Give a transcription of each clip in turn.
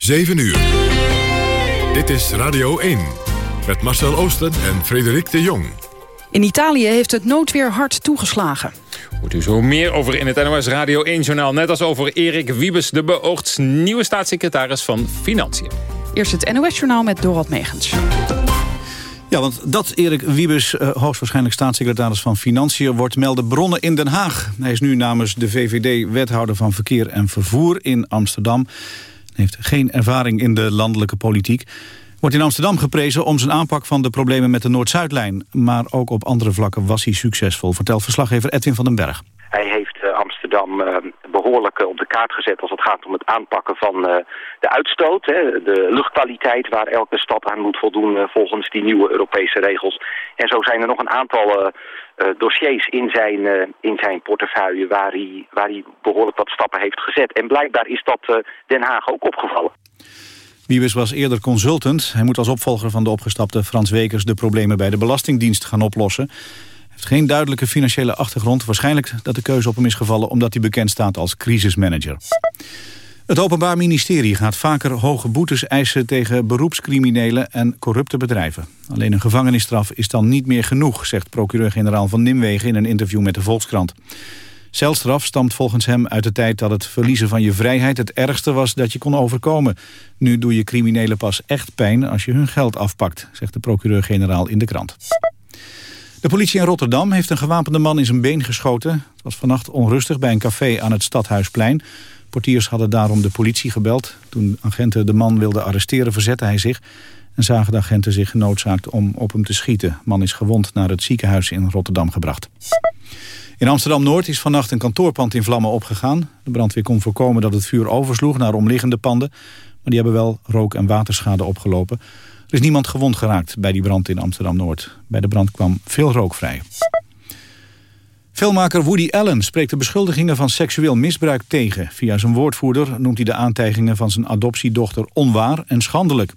7 uur. Dit is Radio 1 met Marcel Oosten en Frederik de Jong. In Italië heeft het noodweer hard toegeslagen. Hoort u zo meer over in het NOS Radio 1-journaal. Net als over Erik Wiebes, de beoogd nieuwe staatssecretaris van Financiën. Eerst het NOS-journaal met Dorot Megens. Ja, want dat Erik Wiebes, uh, hoogstwaarschijnlijk staatssecretaris van Financiën... wordt melden bronnen in Den Haag. Hij is nu namens de VVD wethouder van Verkeer en Vervoer in Amsterdam. Heeft geen ervaring in de landelijke politiek. Wordt in Amsterdam geprezen om zijn aanpak van de problemen met de Noord-Zuidlijn. Maar ook op andere vlakken was hij succesvol, vertelt verslaggever Edwin van den Berg. Hij heeft uh, Amsterdam uh, behoorlijk op de kaart gezet als het gaat om het aanpakken van de uitstoot. De luchtkwaliteit waar elke stad aan moet voldoen volgens die nieuwe Europese regels. En zo zijn er nog een aantal dossiers in zijn, in zijn portefeuille waar hij, waar hij behoorlijk wat stappen heeft gezet. En blijkbaar is dat Den Haag ook opgevallen. Wiebes was eerder consultant. Hij moet als opvolger van de opgestapte Frans Wekers... de problemen bij de Belastingdienst gaan oplossen. Hij heeft geen duidelijke financiële achtergrond. Waarschijnlijk dat de keuze op hem is gevallen... omdat hij bekend staat als crisismanager. Het Openbaar Ministerie gaat vaker hoge boetes eisen... tegen beroepscriminelen en corrupte bedrijven. Alleen een gevangenisstraf is dan niet meer genoeg... zegt procureur-generaal van Nimwegen in een interview met de Volkskrant. Celstraf stamt volgens hem uit de tijd dat het verliezen van je vrijheid het ergste was dat je kon overkomen. Nu doe je criminelen pas echt pijn als je hun geld afpakt, zegt de procureur-generaal in de krant. De politie in Rotterdam heeft een gewapende man in zijn been geschoten. Het was vannacht onrustig bij een café aan het Stadhuisplein. Portiers hadden daarom de politie gebeld. Toen agenten de man wilden arresteren verzette hij zich... en zagen de agenten zich genoodzaakt om op hem te schieten. De man is gewond naar het ziekenhuis in Rotterdam gebracht. In Amsterdam-Noord is vannacht een kantoorpand in vlammen opgegaan. De brandweer kon voorkomen dat het vuur oversloeg naar omliggende panden. Maar die hebben wel rook- en waterschade opgelopen. Er is niemand gewond geraakt bij die brand in Amsterdam-Noord. Bij de brand kwam veel rook vrij. Filmmaker Woody Allen spreekt de beschuldigingen van seksueel misbruik tegen. Via zijn woordvoerder noemt hij de aantijgingen van zijn adoptiedochter onwaar en schandelijk.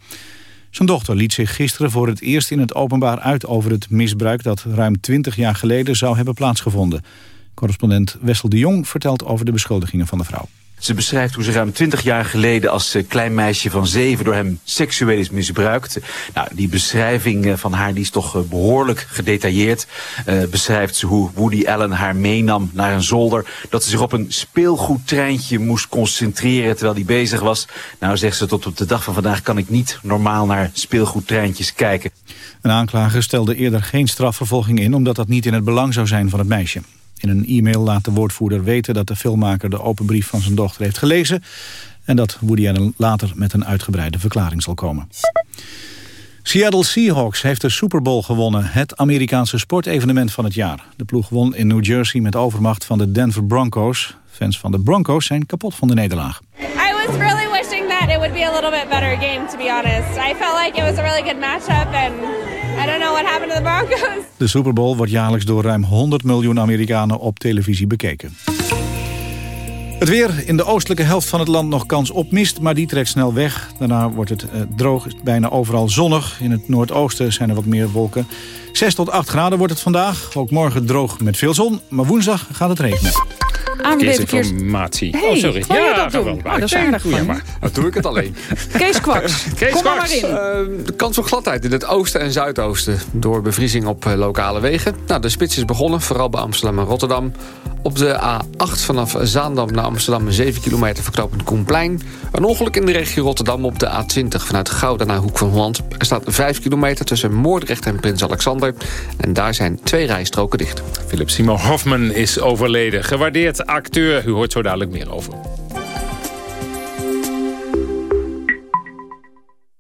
Zijn dochter liet zich gisteren voor het eerst in het openbaar uit over het misbruik dat ruim 20 jaar geleden zou hebben plaatsgevonden. Correspondent Wessel de Jong vertelt over de beschuldigingen van de vrouw. Ze beschrijft hoe ze ruim 20 jaar geleden als uh, klein meisje van zeven door hem seksueel is misbruikt. Nou, die beschrijving uh, van haar die is toch uh, behoorlijk gedetailleerd. beschrijft ze hoe Woody Allen haar meenam naar een zolder. Dat ze zich op een speelgoedtreintje moest concentreren terwijl hij bezig was. Nou zegt ze tot op de dag van vandaag kan ik niet normaal naar speelgoedtreintjes kijken. Een aanklager stelde eerder geen strafvervolging in omdat dat niet in het belang zou zijn van het meisje. In een e-mail laat de woordvoerder weten dat de filmmaker de open brief van zijn dochter heeft gelezen... en dat Woody Allen later met een uitgebreide verklaring zal komen. Seattle Seahawks heeft de Super Bowl gewonnen, het Amerikaanse sportevenement van het jaar. De ploeg won in New Jersey met overmacht van de Denver Broncos. Fans van de Broncos zijn kapot van de nederlaag. I was really wishing that it would be a little bit better game, to be honest. I felt like it was a really good matchup and I don't know what happened to the Broncos. De Super Bowl wordt jaarlijks door ruim 100 miljoen Amerikanen op televisie bekeken. Het weer in de oostelijke helft van het land nog kans op mist, maar die trekt snel weg. Daarna wordt het eh, droog, bijna overal zonnig. In het noordoosten zijn er wat meer wolken. 6 tot 8 graden wordt het vandaag. Ook morgen droog met veel zon, maar woensdag gaat het regenen. ANWB Verkeers... Informatie. Hey, oh, sorry. wou je ja, dat doen? Oh, dat is aardig van maar. Dan doe ik het alleen. Kees Kwaks, Kees kom Kwaks. maar in. Eh, de kans op gladheid in het oosten en zuidoosten door bevriezing op eh, lokale wegen. Nou, de spits is begonnen, vooral bij Amsterdam en Rotterdam. Op de A8 vanaf Zaandam naar Amsterdam 7 kilometer verknopend Koenplein. Een ongeluk in de regio Rotterdam op de A20 vanuit Gouda naar Hoek van Holland. Er staat 5 kilometer tussen Moordrecht en Prins Alexander. En daar zijn twee rijstroken dicht. Philip Seymour Hoffman is overleden. Gewaardeerd acteur. U hoort zo dadelijk meer over.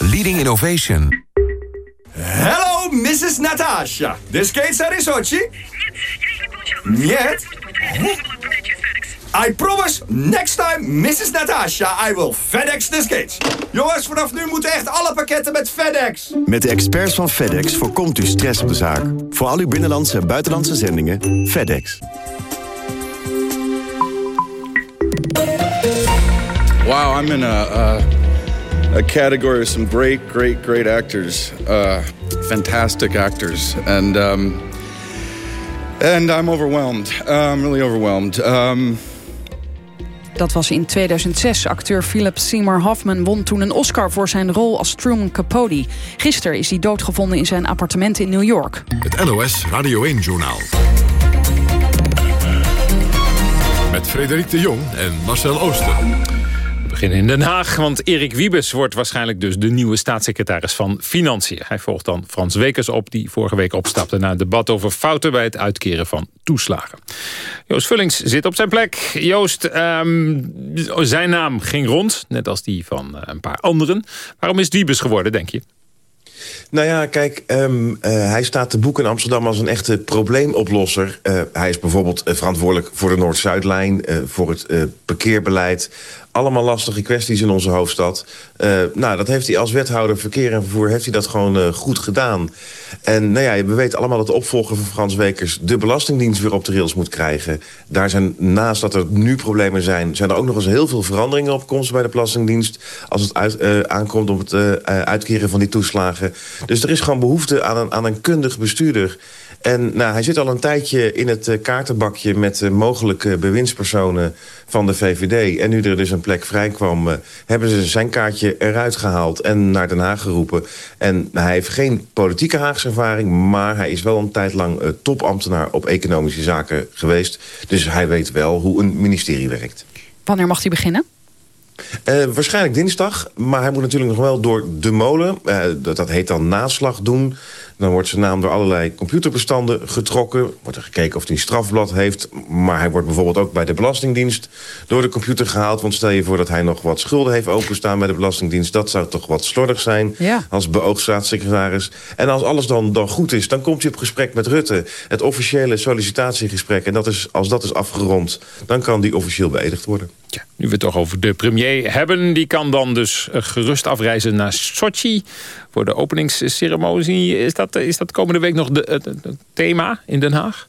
leading innovation. Hello, Mrs. Natasha. This skates are in Sochi? Нет. I promise, next time, Mrs. Natasha, I will FedEx the skates. Jongens, vanaf nu moeten echt alle pakketten met FedEx. Met de experts van FedEx voorkomt u stress op de zaak. Voor al uw binnenlandse en buitenlandse zendingen, FedEx. Wow, I'm in a, a, a category of some great, great, great actors. Uh, fantastic actors. And, um, and I'm overwhelmed. Uh, I'm really overwhelmed. Um, Dat was in 2006. Acteur Philip Seymour Hoffman won toen een Oscar voor zijn rol als Truman Capote. Gisteren is hij doodgevonden in zijn appartement in New York. Het NOS Radio 1-journaal. Met Frederik de Jong en Marcel Ooster. Beginnen in Den Haag, want Erik Wiebes wordt waarschijnlijk dus de nieuwe staatssecretaris van Financiën. Hij volgt dan Frans Wekers op, die vorige week opstapte na een debat over fouten bij het uitkeren van toeslagen. Joost Vullings zit op zijn plek. Joost, ehm, zijn naam ging rond, net als die van eh, een paar anderen. Waarom is het Wiebes geworden, denk je? Nou ja, kijk, um, uh, hij staat te boek in Amsterdam als een echte probleemoplosser. Uh, hij is bijvoorbeeld verantwoordelijk voor de Noord-Zuidlijn... voor het parkeerbeleid, allemaal lastige kwesties in onze hoofdstad. Uh, nou, dat heeft hij als wethouder verkeer en vervoer heeft hij dat gewoon uh, goed gedaan. En nou ja, we weten allemaal dat de opvolger van Frans Wekers... de Belastingdienst weer op de rails moet krijgen. Daar zijn, naast dat er nu problemen zijn... zijn er ook nog eens heel veel veranderingen op komst bij de Belastingdienst... als het uit, uh, aankomt op het uitkeren van die toeslagen. Dus er is gewoon behoefte aan een, aan een kundig bestuurder... En nou, hij zit al een tijdje in het uh, kaartenbakje met uh, mogelijke bewindspersonen van de VVD. En nu er dus een plek vrij kwam, uh, hebben ze zijn kaartje eruit gehaald en naar Den Haag geroepen. En hij heeft geen politieke Haagse ervaring, maar hij is wel een tijd lang topambtenaar op economische zaken geweest. Dus hij weet wel hoe een ministerie werkt. Wanneer mag hij beginnen? Uh, waarschijnlijk dinsdag, maar hij moet natuurlijk nog wel door de molen. Uh, dat, dat heet dan naslag doen. Dan wordt zijn naam door allerlei computerbestanden getrokken. Wordt er gekeken of hij een strafblad heeft. Maar hij wordt bijvoorbeeld ook bij de Belastingdienst door de computer gehaald. Want stel je voor dat hij nog wat schulden heeft openstaan bij de Belastingdienst. Dat zou toch wat slordig zijn ja. als beoogd staatssecretaris. En als alles dan, dan goed is, dan komt hij op gesprek met Rutte. Het officiële sollicitatiegesprek. En dat is, als dat is afgerond, dan kan die officieel beëdigd worden. Ja, nu we het toch over de premier hebben. Die kan dan dus gerust afreizen naar Sochi voor de openingsceremonie. Is dat, is dat komende week nog het, thema in Den Haag?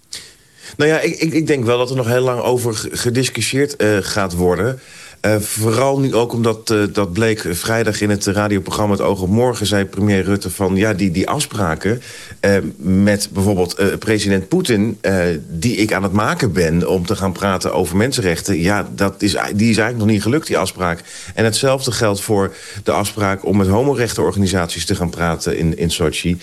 Nou ja, ik, ik, denk wel dat er nog heel lang over gediscussieerd uh, gaat worden. Uh, vooral nu ook omdat uh, dat bleek vrijdag in het radioprogramma Het Oog op Morgen... zei premier Rutte van ja, die, die afspraken uh, met bijvoorbeeld president Poetin... die ik aan het maken ben om te gaan praten over mensenrechten... ja, dat is, die is eigenlijk nog niet gelukt, die afspraak. En hetzelfde geldt voor de afspraak om met homorechterorganisaties te gaan praten in, in Sochi.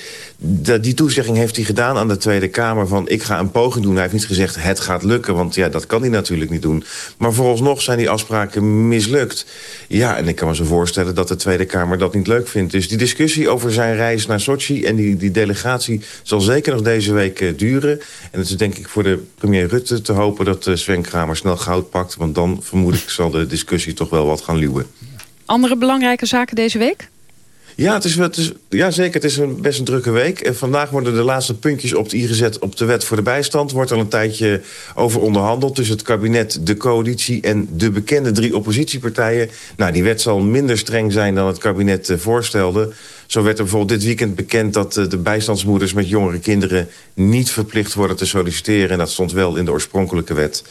Die toezegging heeft hij gedaan aan de Tweede Kamer van... ik ga een poging doen. Hij heeft niet gezegd het gaat lukken, want ja, dat kan hij natuurlijk niet doen. Maar vooralsnog zijn die afspraken mislukt. Ja, en ik kan me zo voorstellen dat de Tweede Kamer dat niet leuk vindt. Dus die discussie over zijn reis naar Sochi en die, die delegatie... zal zeker nog deze week uh, duren. En het is denk ik voor de premier Rutte te hopen dat uh, Sven Kramer snel goud pakt. Want dan vermoed ik zal de discussie toch wel wat gaan luwen. Andere belangrijke zaken deze week? Ja, het is, het ja, zeker. Het is een, best een drukke week. En vandaag worden de laatste puntjes op de i gezet op de wet voor de bijstand. Wordt al een tijdje over onderhandeld tussen het kabinet, de coalitie... en de bekende drie oppositiepartijen. Nou, die wet zal minder streng zijn dan het kabinet uh, voorstelde. Zo werd er bijvoorbeeld dit weekend bekend dat uh, de bijstandsmoeders met jongere kinderen... niet verplicht worden te solliciteren. En dat stond wel in de oorspronkelijke wet.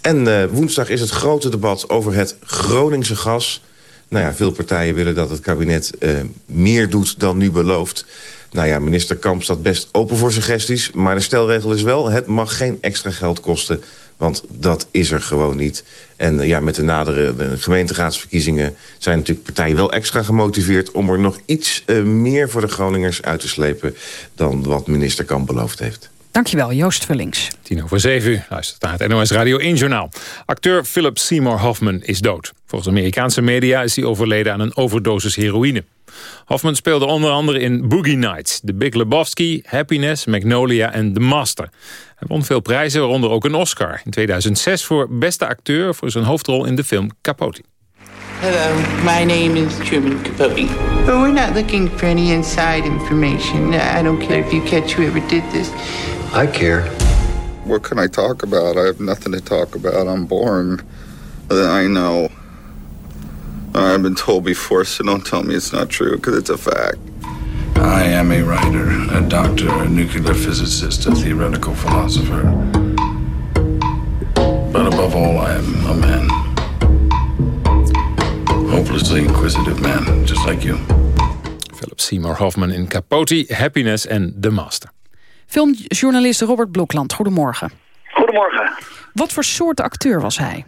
En uh, woensdag is het grote debat over het Groningse gas... Nou ja, veel partijen willen dat het kabinet uh, meer doet dan nu beloofd. Nou ja, minister Kamp staat best open voor suggesties. Maar de stelregel is wel, het mag geen extra geld kosten. Want dat is er gewoon niet. En uh, ja, met de nadere de gemeenteraadsverkiezingen... zijn natuurlijk partijen wel extra gemotiveerd... om er nog iets uh, meer voor de Groningers uit te slepen... dan wat minister Kamp beloofd heeft. Dankjewel, Joost Vullings. Tien over zeven uur, luistert naar het NOS Radio 1 Journaal. Acteur Philip Seymour Hoffman is dood. Volgens Amerikaanse media is hij overleden aan een overdosis heroïne. Hoffman speelde onder andere in Boogie Nights, The Big Lebowski, Happiness, Magnolia en The Master. Hij won veel prijzen, waaronder ook een Oscar. In 2006 voor beste acteur voor zijn hoofdrol in de film Capote. Hello, my name is Truman Capote. But we're not looking for any inside information. I don't care if you catch whoever did this. I care. What can I talk about? I have nothing to talk about. I'm born. Uh, I know. I've been told before, so don't tell me it's not true, because it's a fact. I am a writer, a doctor, a nuclear physicist, a theoretical philosopher. But above all, I am a man. Hopelessly inquisitive man, just like you. Philip Seymour Hoffman in Capote, Happiness en The Master. Filmjournalist Robert Blokland, goedemorgen. Goedemorgen. Wat voor soort acteur was hij?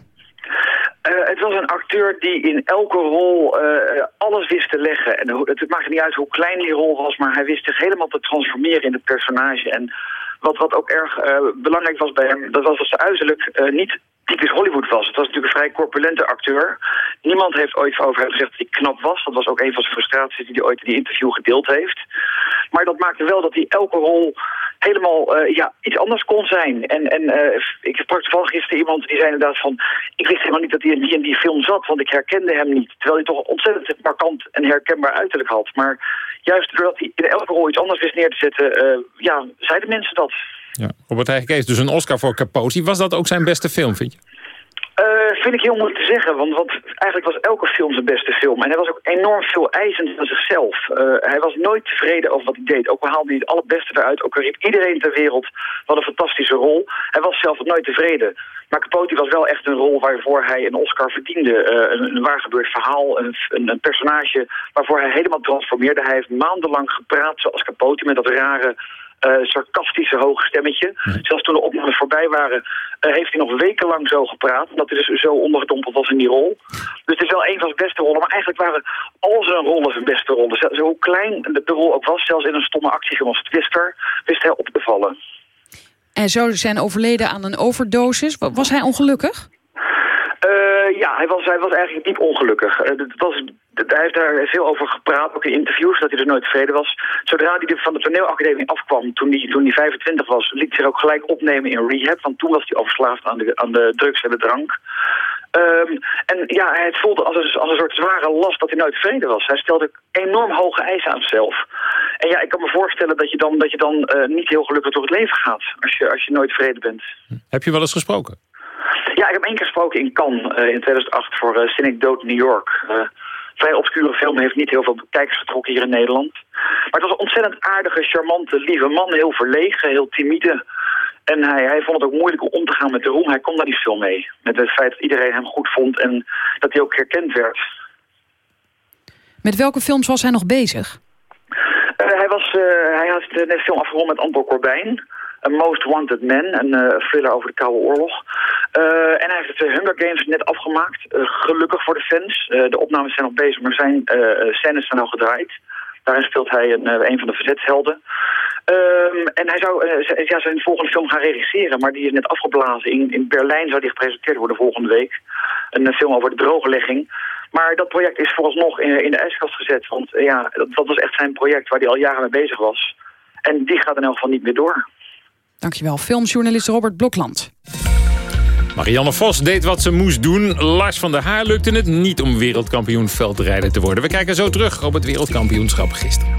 Uh, het was een acteur die in elke rol uh, alles wist te leggen. En het maakte niet uit hoe klein die rol was, maar hij wist zich helemaal te transformeren in het personage. En wat, wat ook erg uh, belangrijk was bij hem, dat was dat ze uiterlijk niet typisch Hollywood was. Het was natuurlijk een vrij corpulente acteur. Niemand heeft ooit over hem gezegd dat hij knap was. Dat was ook een van zijn frustraties die hij ooit in die interview gedeeld heeft. Maar dat maakte wel dat hij elke rol helemaal uh, ja, iets anders kon zijn. En, en uh, ik sprak toevallig gisteren iemand die zei inderdaad van... ik wist helemaal niet dat hij in die, film zat, want ik herkende hem niet. Terwijl hij toch ontzettend markant en herkenbaar uiterlijk had. Maar juist doordat hij in elke rol iets anders wist neer te zetten... Uh, ja, zeiden mensen dat. Ja. Robert Heijgekees, dus een Oscar voor Capote. Was dat ook zijn beste film, vind je? Uh, vind ik heel moeilijk te zeggen, want, eigenlijk was elke film zijn beste film. En hij was ook enorm veel eisend van zichzelf. Uh, hij was nooit tevreden over wat hij deed. Ook al haalde hij het allerbeste eruit, ook al iedereen ter wereld wat een fantastische rol. Hij was zelf nooit tevreden. Maar Capote was wel echt een rol waarvoor hij een Oscar verdiende. Uh, een, een waargebeurd verhaal, een, een, een, personage waarvoor hij helemaal transformeerde. Hij heeft maandenlang gepraat zoals Capote met dat rare uh, sarcastische hoge stemmetje. Zelfs toen de opnames voorbij waren, uh, heeft hij nog wekenlang zo gepraat. Omdat hij dus zo ondergedompeld was in die rol. Dus het is wel een van zijn beste rollen. Maar eigenlijk waren al zijn rollen zijn beste rollen. Zo hoe klein de, de rol ook was, zelfs in een stomme actie als Twister, wist hij op te vallen. En zou zijn overleden aan een overdosis. Was hij ongelukkig? Uh, ja, hij was, hij was eigenlijk diep ongelukkig. Uh, dat was, hij heeft daar veel over gepraat, ook in interviews, dat hij dus nooit tevreden was. Zodra hij van de toneelacademie afkwam, toen hij, toen hij 25 was, liet hij zich ook gelijk opnemen in rehab. Want toen was hij overslaafd aan de, aan de drugs en de drank. Um, en ja, het voelde als een, als een soort zware last dat hij nooit tevreden was. Hij stelde enorm hoge eisen aan zichzelf. En ja, ik kan me voorstellen dat je dan, dat je dan uh, niet heel gelukkig door het leven gaat. Als je, als je nooit tevreden bent. Heb je wel eens gesproken? Ja, ik heb één keer gesproken in Cannes uh, in 2008 voor uh, Cynic Dood New York. Uh, vrij obscure film, heeft niet heel veel kijkers getrokken hier in Nederland. Maar het was een ontzettend aardige, charmante, lieve man. Heel verlegen, heel timide. En hij, hij vond het ook moeilijk om te gaan met de roem. Hij kon daar niet veel mee. Met het feit dat iedereen hem goed vond en dat hij ook herkend werd. Met welke films was hij nog bezig? hij, was, hij had net film afgerond met Anton Corbijn. A Most Wanted Man, een uh, thriller over de Koude Oorlog. Uh, en hij heeft de Hunger Games net afgemaakt. Uh, gelukkig voor de fans. de opnames zijn nog bezig, maar zijn scènes zijn al gedraaid. Daarin speelt hij een, van de verzetshelden. Um, en hij zou ja, zijn volgende film gaan regisseren, maar die is net afgeblazen. In, in Berlijn zou die gepresenteerd worden volgende week. Een film over de drooglegging. Maar dat project is vooralsnog in, in de ijskast gezet. Want ja, dat, dat was echt zijn project waar hij al jaren mee bezig was. En die gaat in elk geval niet meer door. Dankjewel, filmjournalist Robert Blokland. Marianne Vos deed wat ze moest doen. Lars van der Haar lukte het niet om wereldkampioen veldrijden te worden. We kijken zo terug op het wereldkampioenschap gisteren.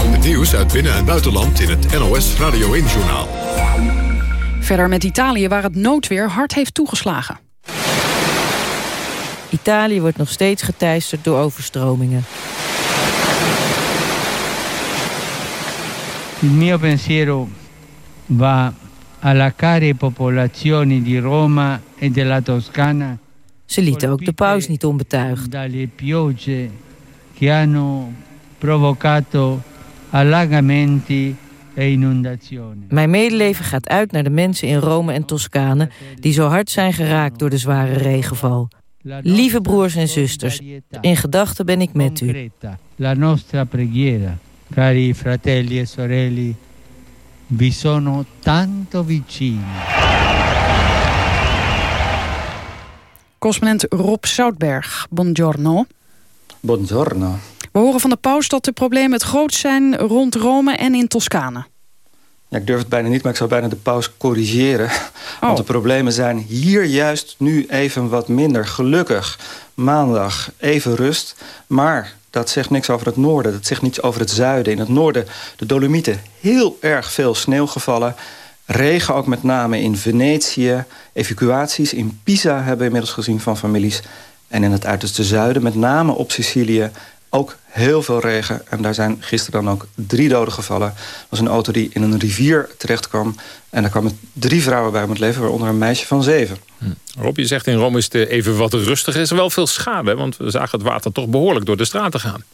Het nieuws uit binnen- en buitenland in het NOS Radio 1-journaal. Verder met Italië, waar het noodweer hard heeft toegeslagen. Italië wordt nog steeds geteisterd door overstromingen. Il mio pensiero va alla care popolazioni di Roma e della Toscana. Ze lieten ook de paus niet onbetuigd. Dalle piogge che hanno provocato allagamenti e. Mijn medeleven gaat uit naar de mensen in Rome en Toscane die zo hard zijn geraakt door de zware regenval. Lieve broers en zusters, in gedachten ben ik met u. La nostra preghiera, cari fratelli e sorelle, vi sono tanto vicini. Correspondent Rob Zoutberg, buongiorno. Buongiorno. We horen van de paus dat de problemen het grootst zijn rond Rome en in Toscane. Ja, ik durf het bijna niet, maar ik zou bijna de paus corrigeren. Want de problemen zijn hier juist nu even wat minder. Gelukkig, maandag even rust. Maar dat zegt niks over het noorden. Dat zegt niets over het zuiden. In het noorden, de Dolomieten, heel erg veel sneeuw gevallen. Regen ook met name in Venetië. Evacuaties in Pisa hebben we inmiddels gezien van families. En in het uiterste zuiden, met name op Sicilië... ook heel veel regen. En daar zijn gisteren dan ook drie doden gevallen. Dat was een auto die in een rivier terecht kwam. En daar kwamen drie vrouwen bij om het leven... waaronder een meisje van zeven. Hm. Rob, je zegt in Rome is het even wat rustiger. Is er wel veel schade, want we zagen het water toch behoorlijk door de straten gaan.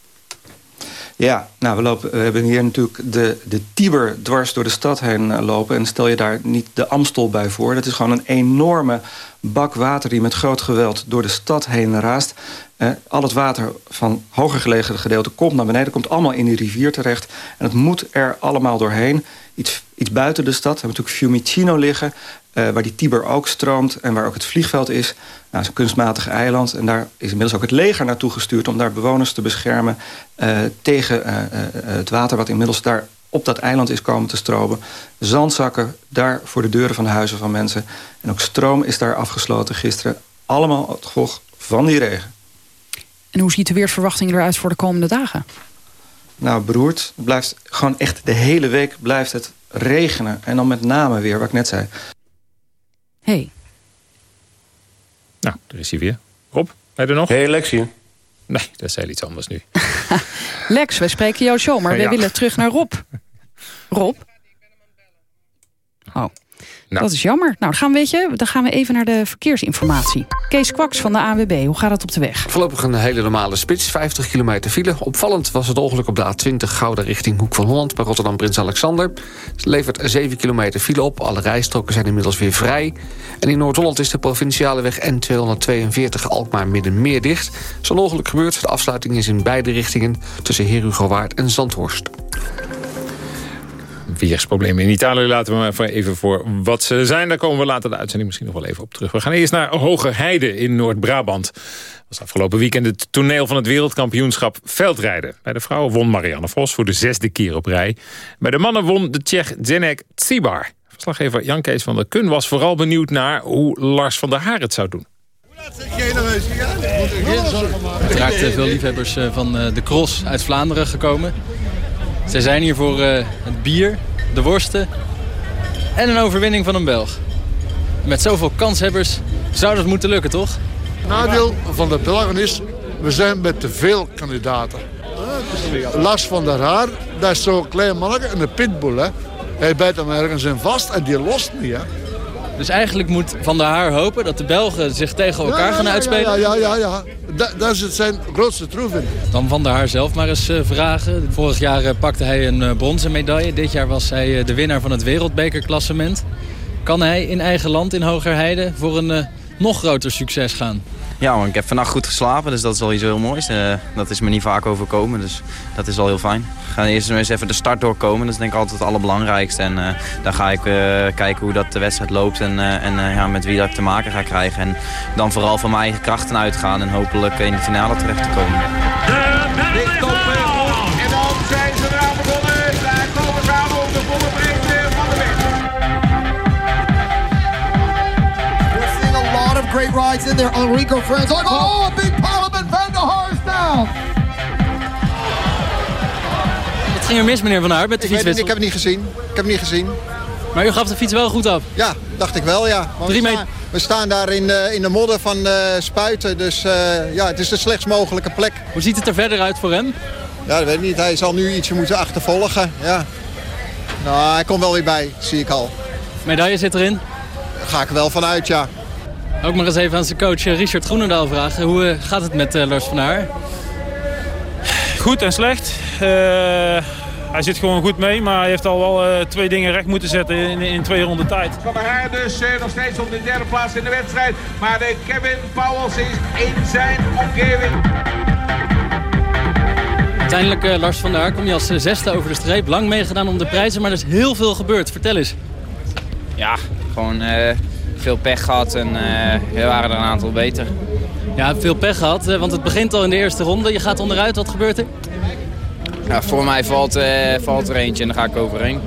Ja, nou, we, lopen, we hebben hier natuurlijk de, de Tiber dwars door de stad heen eh, lopen. En stel je daar niet de Amstel bij voor. Dat is gewoon een enorme bak water die met groot geweld door de stad heen raast. Eh, al het water van hoger gelegen gedeelte komt naar beneden. Komt allemaal in die rivier terecht. En het moet er allemaal doorheen. Iets, iets buiten de stad. We hebben natuurlijk Fiumicino liggen. Uh, waar die Tiber ook stroomt en waar ook het vliegveld is. Nou, het is een kunstmatig eiland. En daar is inmiddels ook het leger naartoe gestuurd... om daar bewoners te beschermen uh, tegen uh, het water... wat inmiddels daar op dat eiland is komen te stromen. Zandzakken daar voor de deuren van de huizen van mensen. En ook stroom is daar afgesloten gisteren. Allemaal het gevolg van die regen. En hoe ziet de weersverwachting eruit voor de komende dagen? Nou, beroerd. Het blijft gewoon echt de hele week blijft het regenen. En dan met name weer, wat ik net zei. Hey. Nou, daar is hij weer. Rob, ben je er nog? Hey Lexie. Nee, dat is heel iets anders nu. Lex, wij spreken jou zo, maar wij willen terug naar Rob. Rob? Oh. Nou. Dat is jammer. Nou, dan gaan, we, weet je, dan gaan we even naar de verkeersinformatie. Kees Kwaks van de ANWB, hoe gaat het op de weg? Voorlopig een hele normale spits, 50 kilometer file. Opvallend was het ongeluk op de A20 Gouda richting Hoek van Holland... bij Rotterdam Prins Alexander. Het levert 7 kilometer file op. Alle rijstroken zijn inmiddels weer vrij. En in Noord-Holland is de provinciale weg N242 Alkmaar Middenmeer dicht. Zo'n ongeluk gebeurt. De afsluiting is in beide richtingen tussen Herugowaard en Zandhorst weersproblemen in Italië laten we maar even voor wat ze zijn. Daar komen we later de uitzending misschien nog wel even op terug. We gaan eerst naar Hoge Heide in Noord-Brabant. Dat was afgelopen weekend het toneel van het wereldkampioenschap veldrijden. Bij de vrouwen won Marianne Vos voor de zesde keer op rij. Bij de mannen won de Tsjech Zenek Tsibar. Verslaggever Jan Kees van der Kun was vooral benieuwd naar hoe Lars van der Haar het zou doen. Uiteraard veel liefhebbers eh, van eh, de cross uit Vlaanderen gekomen. Zij zijn hier voor uh, het bier, de worsten en een overwinning van een Belg. Met zoveel kanshebbers zou dat moeten lukken, toch? Het nadeel van de Belgen is, we zijn met te veel kandidaten. Lars van der Haar, dat is zo'n klein mannetje en een pitbull. Hè. Hij bijt hem ergens in vast en die lost niet. Hè. Dus eigenlijk moet Van der Haar hopen dat de Belgen zich tegen elkaar gaan uitspelen? Ja, ja, ja. ja. Dat, dat is het zijn grootste troef in. Dan Van der Haar zelf maar eens uh, vragen. Vorig jaar uh, pakte hij een uh, bronzen medaille. Dit jaar was hij de winnaar van het wereldbekerklassement. Kan hij in eigen land in Hogerheide voor een nog groter succes gaan? Ja, want ik heb vannacht goed geslapen, dus dat is al iets heel moois. Uh, dat is me niet vaak overkomen, dus dat is al heel fijn. We gaan eerst eens even de start doorkomen, dat is denk ik altijd het allerbelangrijkste. En uh, dan ga ik uh, kijken hoe dat de wedstrijd loopt en, en ja, met wie dat ik te maken ga krijgen. En dan vooral van mijn eigen krachten uitgaan en hopelijk in de finale terecht te komen. De rides in there. Enrico Friends. Oh, oh, a big Parliament Van der Haar's down. Wat ging er mis, meneer Van Haar, met de fiets? Ik heb het niet gezien. Ik heb het niet gezien. Maar u gaf de fiets wel goed af? Ja, dacht ik wel, ja. Drie we, staan, we staan daar in, uh, in de modder van uh, Spuiten. Dus uh, ja, het is de slechtst mogelijke plek. Hoe ziet het er verder uit voor hem? Ja, dat weet ik niet. Hij zal nu ietsje moeten achtervolgen. Ja. Nou, hij komt wel weer bij, zie ik al. Medaille zit erin? Daar ga ik wel vanuit, ja. Ook maar eens even aan zijn coach Richard Groenendaal vragen. Hoe gaat het met uh, Lars van Haar? Goed en slecht. Uh, hij zit gewoon goed mee, maar hij heeft al wel uh, twee dingen recht moeten zetten in, in twee ronden tijd. Van Haar dus nog steeds op de derde plaats in de wedstrijd. Maar de Kevin Powels is in zijn omgeving. Uiteindelijk, Lars van der Haar, kom je als zesde over de streep. Lang meegedaan om de prijzen, maar er is heel veel gebeurd. Vertel eens. Ja, gewoon veel pech gehad en uh, er waren er een aantal beter. Ja, veel pech gehad, want het begint al in de eerste ronde. Je gaat onderuit, wat gebeurt er? Ja, voor mij valt, uh, valt er eentje en dan ga ik overheen.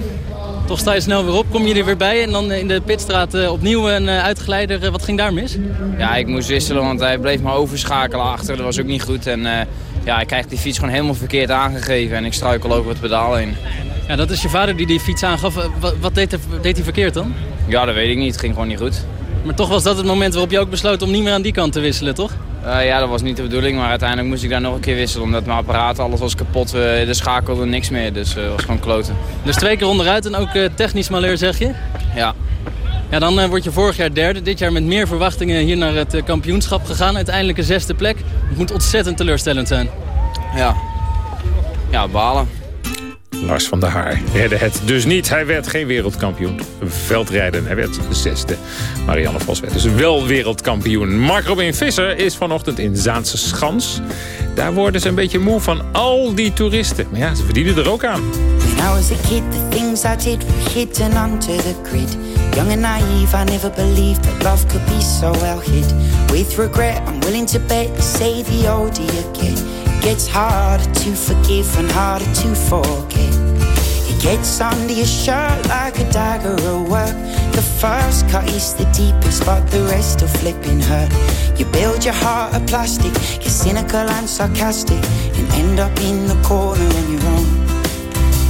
Toch sta je snel weer op, kom je er weer bij en dan in de pitstraat opnieuw een uitgeleider. wat ging daar mis? Ja, ik moest wisselen, want hij bleef me overschakelen achter. Dat was ook niet goed. En ja, ik krijg die fiets gewoon helemaal verkeerd aangegeven en ik struikel over het pedaal heen. Ja, dat is je vader die die fiets aangaf. Wat, wat deed, hij, deed hij verkeerd dan? Ja, dat weet ik niet. Het ging gewoon niet goed. Maar toch was dat het moment waarop je ook besloot om niet meer aan die kant te wisselen, toch? Uh, ja, dat was niet de bedoeling, maar uiteindelijk moest ik daar nog een keer wisselen. Omdat mijn apparaat, alles was kapot, uh, de schakelde niks meer. Dus het uh, was gewoon kloten. Dus twee keer onderuit en ook technisch malheur, zeg je? Ja. Ja, dan word je vorig jaar derde. Dit jaar met meer verwachtingen hier naar het kampioenschap gegaan. Uiteindelijk een zesde plek. Het moet ontzettend teleurstellend zijn. Ja. Ja, balen. Lars van der Haar redde het dus niet. Hij werd geen wereldkampioen veldrijden. Hij werd zesde. Marianne Vos werd dus wel wereldkampioen. Mark Robin Visser is vanochtend in Zaanse Schans. Daar worden ze een beetje moe van al die toeristen. Maar ja, ze verdienen er ook aan. When I was a kid, the things I did were hidden onto the grid. Young and naive, I never believed that love could be so well hid. With regret, I'm willing to bet, say the you get. Gets harder to forgive and harder to forget. It gets under your shirt like a dagger at work. The first cut is the deepest, but the rest are flipping hurt. You build your heart of plastic, you're cynical and sarcastic, and end up in the corner on your own.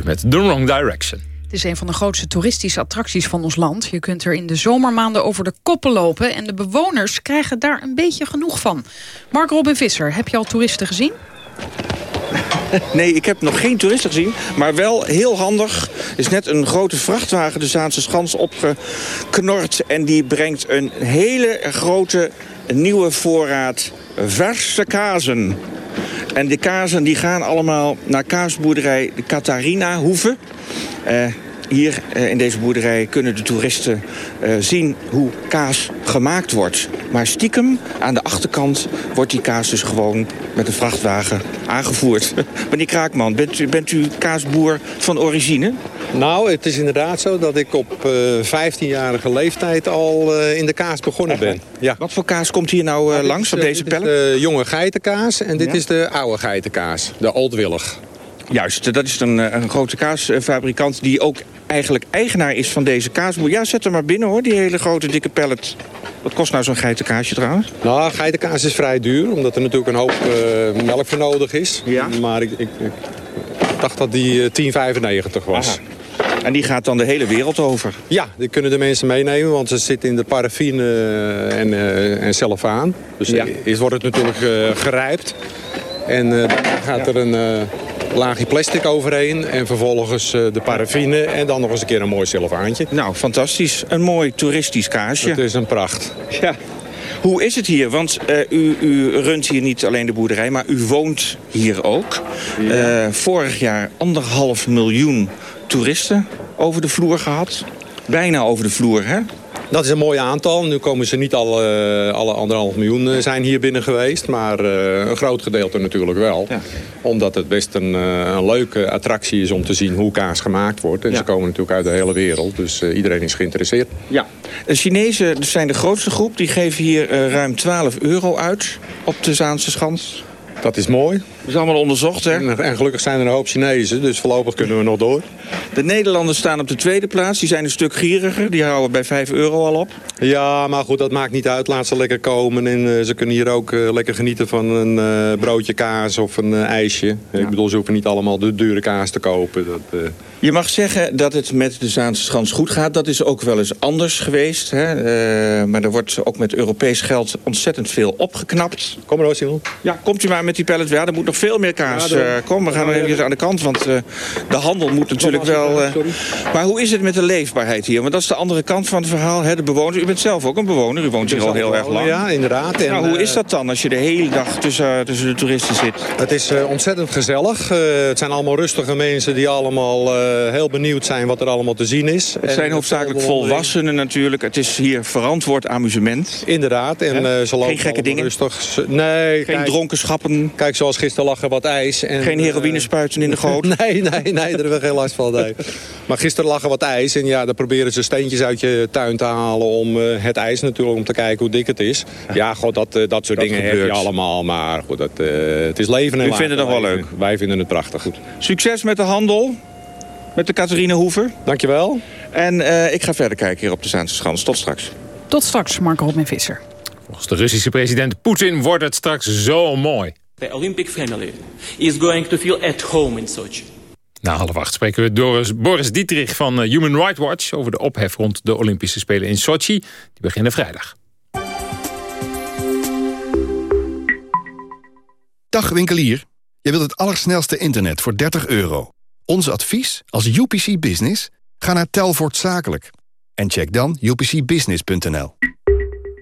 Oh. met The Wrong Direction. Het is een van de grootste toeristische attracties van ons land. Je kunt er in de zomermaanden over de koppen lopen... en de bewoners krijgen daar een beetje genoeg van. Mark Robin Visser, heb je al toeristen gezien? Nee, ik heb nog geen toeristen gezien, maar wel heel handig. Er is net een grote vrachtwagen de Zaanse Schans opgeknord... en die brengt een hele grote nieuwe voorraad verse kazen. En de kazen die gaan allemaal naar kaasboerderij de Catharina Hoeve. Uh, hier eh, in deze boerderij kunnen de toeristen eh, zien hoe kaas gemaakt wordt. Maar stiekem, aan de achterkant, wordt die kaas dus gewoon met een vrachtwagen aangevoerd. Meneer Kraakman, bent u, bent u kaasboer van origine? Nou, het is inderdaad zo dat ik op uh, 15-jarige leeftijd al uh, in de kaas begonnen ben. Ja. Wat voor kaas komt hier nou uh, langs is, op deze pellet? Dit is de jonge geitenkaas en dit ja? is de oude geitenkaas, de Old Willig. Juist, dat is een, een grote kaasfabrikant die ook eigenlijk eigenaar is van deze kaasboer. Ja, zet hem maar binnen hoor, die hele grote dikke pellet. Wat kost nou zo'n geitenkaasje trouwens? Nou, geitenkaas is vrij duur, omdat er natuurlijk een hoop uh, melk voor nodig is. Ja? Maar ik, ik, ik dacht dat die uh, 10,95 was. Aha. En die gaat dan de hele wereld over? Ja, die kunnen de mensen meenemen, want ze zitten in de paraffine en, uh, en zelf aan. Dus ja. eerst wordt het natuurlijk gerijpt. En dan gaat ja. er een laagje plastic overheen en vervolgens uh, de paraffine en dan nog eens een keer een mooi zilvaantje. Nou, fantastisch. Een mooi toeristisch kaasje. Het is een pracht. Ja. Hoe is het hier? Want uh, u, u runt hier niet alleen de boerderij, maar u woont hier ook. Ja. Uh, vorig jaar anderhalf miljoen toeristen over de vloer gehad. Bijna over de vloer, hè? Dat is een mooi aantal. Nu komen ze niet alle, alle anderhalf miljoen zijn hier binnen geweest. Maar uh, een groot gedeelte natuurlijk wel. Ja. Omdat het best een, uh, een leuke attractie is om te zien hoe kaas gemaakt wordt. En ja. ze komen natuurlijk uit de hele wereld. Dus iedereen is geïnteresseerd. Ja. De Chinezen zijn de grootste groep. Die geven hier ruim 12 euro uit op de Zaanse Schans. Dat is mooi. Dat is allemaal onderzocht, hè? En, en, gelukkig zijn er een hoop Chinezen, dus voorlopig kunnen we nog door. De Nederlanders staan op de tweede plaats. Die zijn een stuk gieriger. Die houden bij 5 euro al op. Ja, maar goed, dat maakt niet uit. Laat ze lekker komen. En uh, ze kunnen hier ook uh, lekker genieten van een uh, broodje kaas of een ijsje. Ja. Ik bedoel, ze hoeven niet allemaal de dure kaas te kopen. Dat, Je mag zeggen dat het met de Zaanse Schans goed gaat. Dat is ook wel eens anders geweest. Hè? maar er wordt ook met Europees geld ontzettend veel opgeknapt. Kom maar hoor, Simon. Ja, komt u maar met die pallet. Ja, er moet nog veel meer kaas uh, komen. We gaan nog even aan de kant, want uh, de handel moet natuurlijk wel... Uh, maar hoe is het met de leefbaarheid hier? Want dat is de andere kant van het verhaal. Hè? De bewoners, u bent zelf ook een bewoner. U woont hier al heel erg lang. Ja, inderdaad. En, nou, hoe is dat dan als je de hele dag tussen, tussen de toeristen zit? Het is ontzettend gezellig. het zijn allemaal rustige mensen die allemaal heel benieuwd zijn wat er allemaal te zien is. Het zijn hoofdzakelijk volwassenen natuurlijk. Het is hier verantwoord amusement. Inderdaad. En ze lopen Geen gekke dingen? Rustig. Nee. Geen kijk, dronkenschappen? Kijk, zoals gisteren lag er wat ijs. En, geen heroïne spuiten in de goot? nee, nee, nee, daar hebben we geen last van. Nee. Maar gisteren lag er wat ijs. En ja, dan proberen ze steentjes uit je tuin te halen om uh, het ijs natuurlijk, om te kijken hoe dik het is. Ja, god, dat, uh, dat soort dat dingen gebeurt. heb je allemaal. Maar goed, dat, uh, het is leven en U vindt het nog wel leuk? Wij vinden het prachtig. Goed. Succes met de handel. Met de Catharine Hoever. Dankjewel. En ik ga verder kijken hier op de Zaanse Schans. Tot straks. Tot straks, Marco Robin Visser. Volgens de Russische president Poetin wordt het straks zo mooi. The Olympic family is going to feel at home in Sochi. Na half acht spreken we Doris, Boris Dietrich van Human Rights Watch... over de ophef rond de Olympische Spelen in Sochi. Die beginnen vrijdag. Dag winkelier. Je wilt het allersnelste internet voor 30 euro. Ons advies als UPC Business? Ga naar Telvoort Zakelijk. En check dan upcbusiness.nl.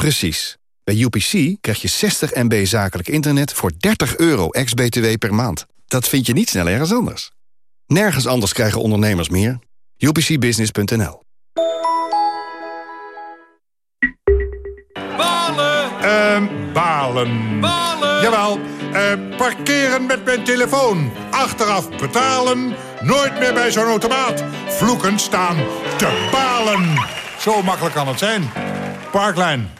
Precies. Bij UPC krijg je 60 MB zakelijk internet voor 30 euro ex-BTW per maand. Dat vind je niet snel ergens anders. Nergens anders krijgen ondernemers meer. UPCbusiness.nl Balen! Uh, balen. Balen! Jawel, uh, parkeren met mijn telefoon. Achteraf betalen. Nooit meer bij zo'n automaat. Vloeken staan te balen. Zo makkelijk kan het zijn. Parklijn.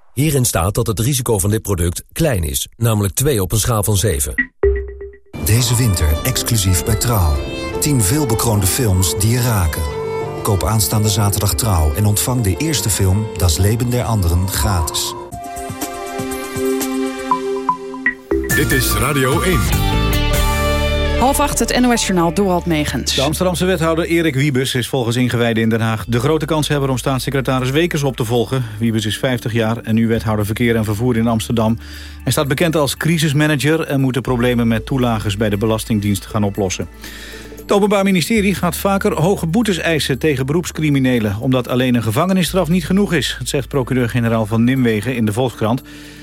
Hierin staat dat het risico van dit product klein is, namelijk 2 op een schaal van 7. Deze winter exclusief bij Trouw. 10 veelbekroonde films die je raken. Koop aanstaande zaterdag Trouw en ontvang de eerste film Das Leben der Anderen gratis. Dit is Radio 1. Half acht, het NOS-journaal Dorald Megens. De Amsterdamse wethouder Erik Wiebes is volgens ingewijden in Den Haag... de grote kanshebber om staatssecretaris Wekers op te volgen. Wiebes is 50 jaar en nu wethouder verkeer en vervoer in Amsterdam. Hij staat bekend als crisismanager... en moet de problemen met toelagers bij de Belastingdienst gaan oplossen. Het Openbaar Ministerie gaat vaker hoge boetes eisen tegen beroepscriminelen... omdat alleen een gevangenisstraf niet genoeg is. Dat zegt procureur-generaal van Nimwegen in de Volkskrant.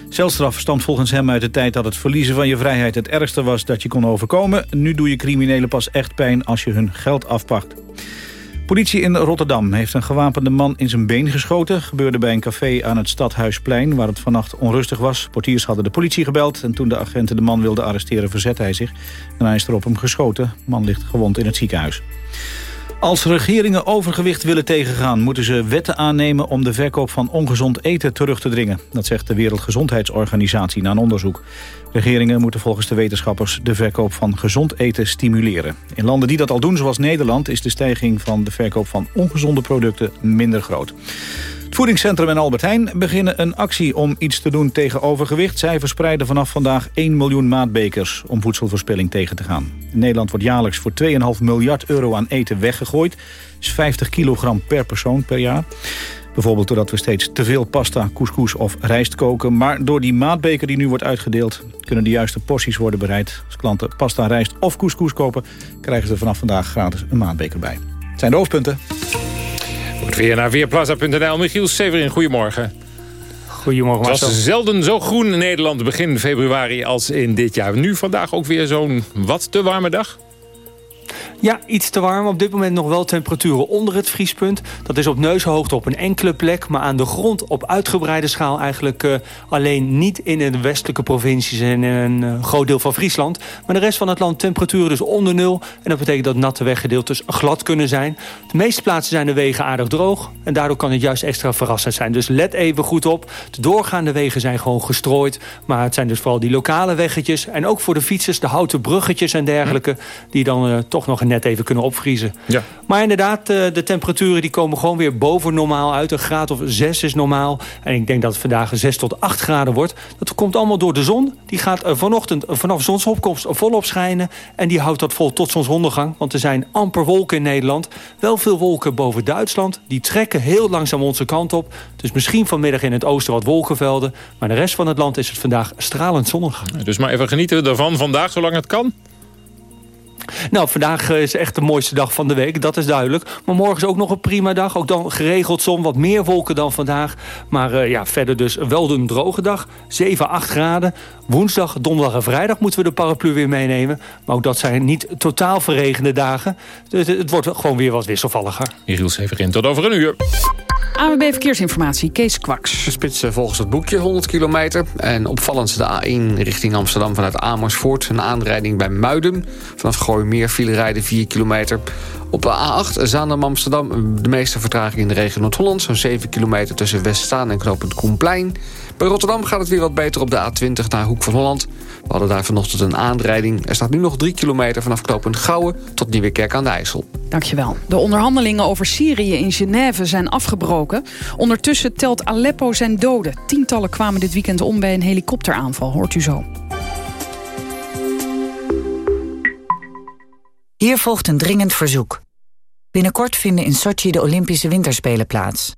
Celstraf stamt volgens hem uit de tijd dat het verliezen van je vrijheid... het ergste was dat je kon overkomen. Nu doe je criminelen pas echt pijn als je hun geld afpakt. Politie in Rotterdam heeft een gewapende man in zijn been geschoten. Gebeurde bij een café aan het Stadhuisplein, waar het vannacht onrustig was. Portiers hadden de politie gebeld en toen de agenten de man wilden arresteren verzette hij zich. Hij is er op hem geschoten. De man ligt gewond in het ziekenhuis. Als regeringen overgewicht willen tegengaan... moeten ze wetten aannemen om de verkoop van ongezond eten terug te dringen. Dat zegt de Wereldgezondheidsorganisatie na een onderzoek. Regeringen moeten volgens de wetenschappers de verkoop van gezond eten stimuleren. In landen die dat al doen, zoals Nederland... is de stijging van de verkoop van ongezonde producten minder groot. Voedingscentrum en Albert Heijn beginnen een actie om iets te doen tegen overgewicht. Zij verspreiden vanaf vandaag 1 miljoen maatbekers om voedselverspilling tegen te gaan. In Nederland wordt jaarlijks voor 2,5 miljard euro aan eten weggegooid. Dat is 50 kilogram per persoon per jaar. Bijvoorbeeld doordat we steeds te veel pasta, couscous of rijst koken. Maar door die maatbeker die nu wordt uitgedeeld... kunnen de juiste porties worden bereid. Als klanten pasta, rijst of couscous kopen... krijgen ze vanaf vandaag gratis een maatbeker bij. Het zijn de hoofdpunten. Goed weer naar Weerplaza.nl. Michiel Severin, goedemorgen. Goedemorgen Het was zelden zo groen in Nederland begin februari als in dit jaar. Nu vandaag ook weer zo'n wat te warme dag? Ja, iets te warm. Op dit moment nog wel temperaturen onder het vriespunt. Dat is op neushoogte op een enkele plek. Maar aan de grond op uitgebreide schaal eigenlijk uh, alleen niet in de westelijke provincies en in een uh, groot deel van Friesland. Maar de rest van het land temperaturen dus onder nul. En dat betekent dat natte weggedeeltes glad kunnen zijn. De meeste plaatsen zijn de wegen aardig droog. En daardoor kan het juist extra verrassend zijn. Dus let even goed op. De doorgaande wegen zijn gewoon gestrooid. Maar het zijn dus vooral die lokale weggetjes. En ook voor de fietsers de houten bruggetjes en dergelijke. Die dan uh, toch nog net even kunnen opvriezen. Ja. Maar inderdaad, de temperaturen die komen gewoon weer boven normaal uit. Een graad of 6 is normaal. En ik denk dat het vandaag 6 tot 8 graden wordt. Dat komt allemaal door de zon. Die gaat vanochtend vanaf zonsopkomst volop schijnen. En die houdt dat vol tot zonsondergang. Want er zijn amper wolken in Nederland. Wel veel wolken boven Duitsland. Die trekken heel langzaam onze kant op. Dus misschien vanmiddag in het oosten wat wolkenvelden. Maar de rest van het land is het vandaag stralend zonnig. Dus maar even genieten ervan vandaag, zolang het kan. Nou, vandaag is echt de mooiste dag van de week, dat is duidelijk. Maar morgen is ook nog een prima dag. Ook dan geregeld zon, wat meer wolken dan vandaag. Maar uh, ja, verder dus wel een droge dag. 7, 8 graden. Woensdag, donderdag en vrijdag moeten we de paraplu weer meenemen. Maar ook dat zijn niet totaal verregende dagen. Dus het wordt gewoon weer wat wisselvalliger. Michiel Severin, tot over een uur. AWB Verkeersinformatie, Kees Kwaks. De spits volgens het boekje 100 kilometer. En opvallend de A1 richting Amsterdam vanuit Amersfoort. Een aanrijding bij Muiden. Vanaf Gooimeer file rijden 4 kilometer. Op de A8 Zaandam-Amsterdam de meeste vertraging in de regio Noord-Holland. Zo'n 7 kilometer tussen Westzaan en knooppunt Koenplein. Bij Rotterdam gaat het weer wat beter op de A20 naar Hoek van Holland. We hadden daar vanochtend een aanrijding. Er staat nu nog 3 kilometer vanaf knooppunt Gouwen tot Nieuwekerk aan de IJssel. Dankjewel. De onderhandelingen over Syrië in Genève zijn afgebroken. Ondertussen telt Aleppo zijn doden. Tientallen kwamen dit weekend om bij een helikopteraanval. Hoort u zo. Hier volgt een dringend verzoek. Binnenkort vinden in Sochi de Olympische Winterspelen plaats.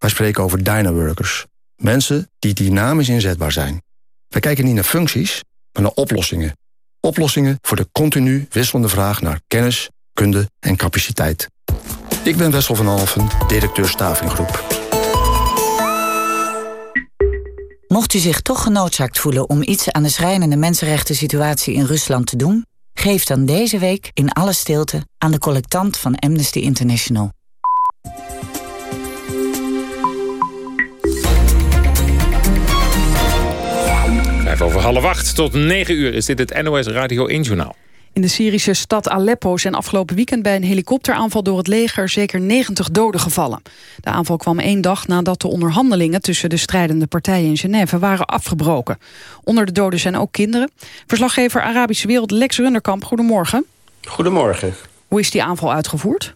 Wij spreken over dynaworkers. Mensen die dynamisch inzetbaar zijn. Wij kijken niet naar functies, maar naar oplossingen. Oplossingen voor de continu wisselende vraag naar kennis, kunde en capaciteit. Ik ben Wessel van Alfen, directeur Stavinggroep. Mocht u zich toch genoodzaakt voelen om iets aan de schrijnende mensenrechten situatie in Rusland te doen, geef dan deze week in alle stilte aan de collectant van Amnesty International. Vijf over half acht tot negen uur is dit het NOS Radio 1 Journaal. In de Syrische stad Aleppo zijn afgelopen weekend bij een helikopteraanval door het leger zeker 90 doden gevallen. De aanval kwam één dag nadat de onderhandelingen tussen de strijdende partijen in Genève waren afgebroken. Onder de doden zijn ook kinderen. Verslaggever Arabische Wereld Lex Runderkamp, goedemorgen. Goedemorgen. Hoe is die aanval uitgevoerd?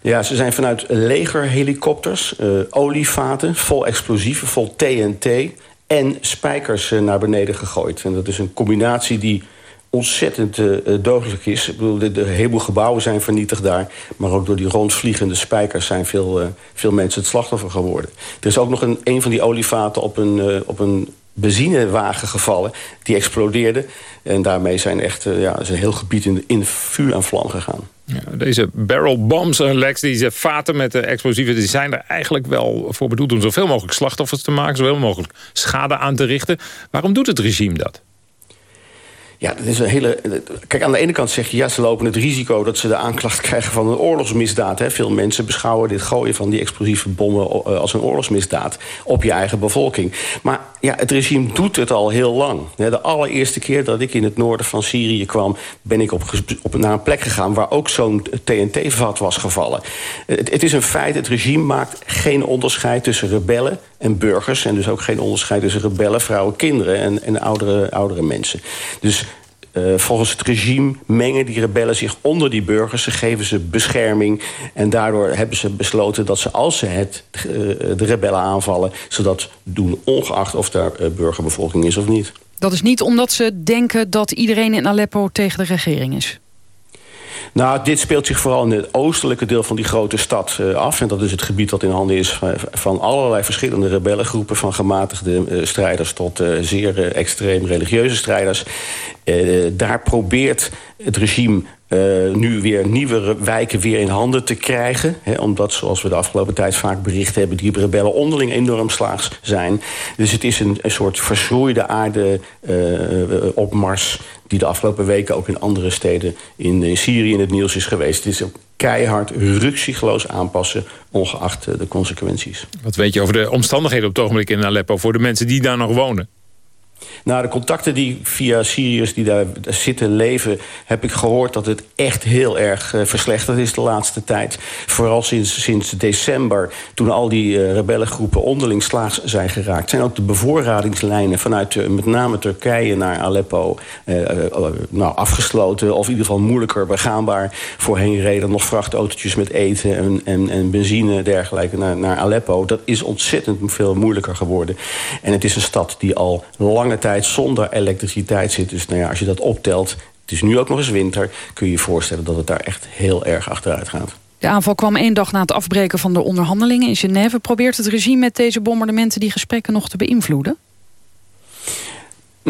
Ja, ze zijn vanuit legerhelikopters, uh, olievaten, vol explosieven, vol TNT en spijkers uh, naar beneden gegooid. En dat is een combinatie die ontzettend uh, dodelijk is. Ik bedoel, de, de heleboel gebouwen zijn vernietigd daar. Maar ook door die rondvliegende spijkers zijn veel, veel mensen het slachtoffer geworden. Er is ook nog een, een van die olievaten op een, op een benzinewagen gevallen. Die explodeerde. En daarmee zijn echt ja, is een heel gebied in, in vuur en vlam gegaan. Ja, deze barrel bombs, Lex, deze vaten met de explosieven... die zijn er eigenlijk wel voor bedoeld om zoveel mogelijk slachtoffers te maken... zoveel mogelijk schade aan te richten. Waarom doet het regime dat? Ja, dat is een hele. Kijk, aan de ene kant zeg je ja, ze lopen het risico dat ze de aanklacht krijgen van een oorlogsmisdaad. Hè. Veel mensen beschouwen dit gooien van die explosieve bommen als een oorlogsmisdaad op je eigen bevolking. Maar ja, het regime doet het al heel lang. De allereerste keer dat ik in het noorden van Syrië kwam, ben ik op, naar een plek gegaan waar ook zo'n TNT-vat was gevallen. Het, het is een feit, het regime maakt geen onderscheid tussen rebellen en burgers. En dus ook geen onderscheid tussen rebellen, vrouwen, kinderen en, en oudere, oudere mensen. Dus uh, volgens het regime mengen die rebellen zich onder die burgers. Ze geven ze bescherming. En daardoor hebben ze besloten dat ze als ze het, uh, de rebellen aanvallen... ze dat doen ongeacht of daar uh, burgerbevolking is of niet. Dat is niet omdat ze denken dat iedereen in Aleppo tegen de regering is? Nou, dit speelt zich vooral in het oostelijke deel van die grote stad uh, af. En dat is het gebied dat in handen is van allerlei verschillende rebellengroepen... van gematigde uh, strijders tot uh, zeer extreem religieuze strijders. daar probeert het regime uh, nu weer nieuwe wijken weer in handen te krijgen. Hè, omdat, zoals we de afgelopen tijd vaak bericht hebben... die rebellen onderling enorm zijn. Dus het is een, een soort verschroeide aarde uh, op Mars... die de afgelopen weken ook in andere steden in, Syrië in het nieuws is geweest. Het is ook keihard, ruksigloos aanpassen... ongeacht de consequenties. Wat weet je over de omstandigheden op het ogenblik in Aleppo... voor de mensen die daar nog wonen? Nou, de contacten die via Syriërs die daar zitten leven... heb ik gehoord dat het echt heel erg uh, verslechterd is de laatste tijd. Vooral sinds, sinds december, toen al die uh, rebellengroepen onderling slaags zijn geraakt... zijn ook de bevoorradingslijnen vanuit uh, met name Turkije naar Aleppo... nou, afgesloten of in ieder geval moeilijker begaanbaar. Voorheen reden nog vrachtautootjes met eten en, en, en benzine dergelijke naar, naar Aleppo. Dat is ontzettend veel moeilijker geworden. En het is een stad die al lange tijd zonder elektriciteit zit. Dus nou ja, als je dat optelt, het is nu ook nog eens winter... kun je je voorstellen dat het daar echt heel erg achteruit gaat. De aanval kwam één dag na het afbreken van de onderhandelingen in Genève. Probeert het regime met deze bombardementen die gesprekken nog te beïnvloeden?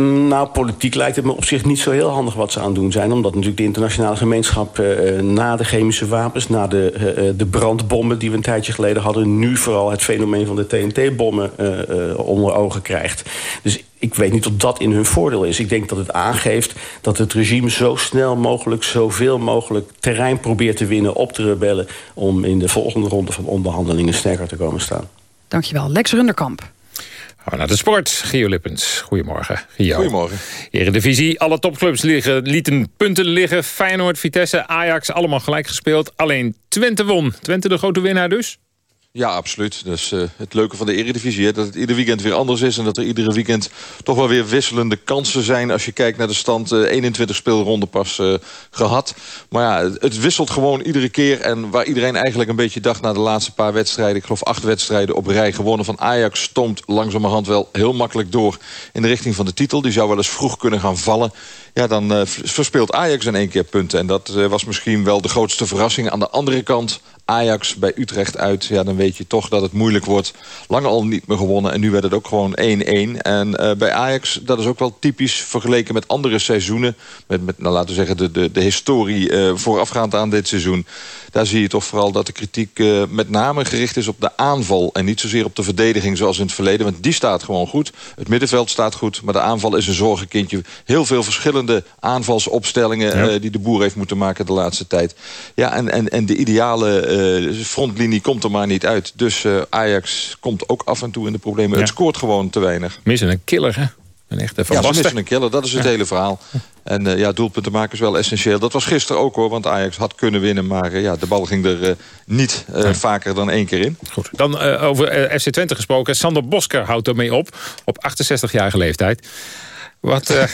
Nou, politiek lijkt het me op zich niet zo heel handig wat ze aan het doen zijn. Omdat natuurlijk de internationale gemeenschap uh, na de chemische wapens... na de, uh, de brandbommen die we een tijdje geleden hadden... nu vooral het fenomeen van de TNT-bommen onder ogen krijgt. Dus ik weet niet of dat in hun voordeel is. Ik denk dat het aangeeft dat het regime zo snel mogelijk... zoveel mogelijk terrein probeert te winnen op de rebellen... om in de volgende ronde van onderhandelingen sterker te komen staan. Dankjewel. Lex Runderkamp. Gaan naar de sport. Gio Lippens, goedemorgen. Gio. Goedemorgen. Eredivisie, alle topclubs liggen, lieten punten liggen. Feyenoord, Vitesse, Ajax, allemaal gelijk gespeeld. Alleen Twente won. Twente de grote winnaar dus? Ja, absoluut. Dus uh, het leuke van de Eredivisie. Hè, dat het ieder weekend weer anders is. En dat er iedere weekend toch wel weer wisselende kansen zijn. Als je kijkt naar de stand. Uh, 21 speelronden pas uh, gehad. Maar ja, het, wisselt gewoon iedere keer. En waar iedereen eigenlijk een beetje dacht na de laatste paar wedstrijden. Ik geloof acht wedstrijden op rij gewonnen van Ajax. Stoomt langzamerhand wel heel makkelijk door in de richting van de titel. Die zou wel eens vroeg kunnen gaan vallen. Ja, dan verspeelt Ajax in één keer punten. En dat was misschien wel de grootste verrassing. Aan de andere kant Ajax bij Utrecht uit, ja, dan weet je toch dat het moeilijk wordt. Lang al niet meer gewonnen en nu werd het ook gewoon 1-1. En uh, bij Ajax, dat is ook wel typisch vergeleken met andere seizoenen. Met, met nou, laten we zeggen, de, de, de historie voorafgaand aan dit seizoen. Daar zie je toch vooral dat de kritiek met name gericht is op de aanval. En niet zozeer op de verdediging zoals in het verleden. Want die staat gewoon goed. Het middenveld staat goed. Maar de aanval is een zorgenkindje. Heel veel verschillende aanvalsopstellingen ja. die de boer heeft moeten maken de laatste tijd. Ja, en, en, en de ideale uh, frontlinie komt er maar niet uit. Dus uh, Ajax komt ook af en toe in de problemen. Ja. Het scoort gewoon te weinig. Missen een killer, hè? Een echte ja, ze missen een killer. Dat is het ja. hele verhaal. En uh, ja, doelpunten maken is wel essentieel. Dat was gisteren ook hoor, want Ajax had kunnen winnen. Maar uh, ja, de bal ging er uh, niet ja. vaker dan één keer in. Goed. Dan over FC Twente gesproken. Sander Bosker houdt ermee op. Op 68-jarige leeftijd. Wat, uh,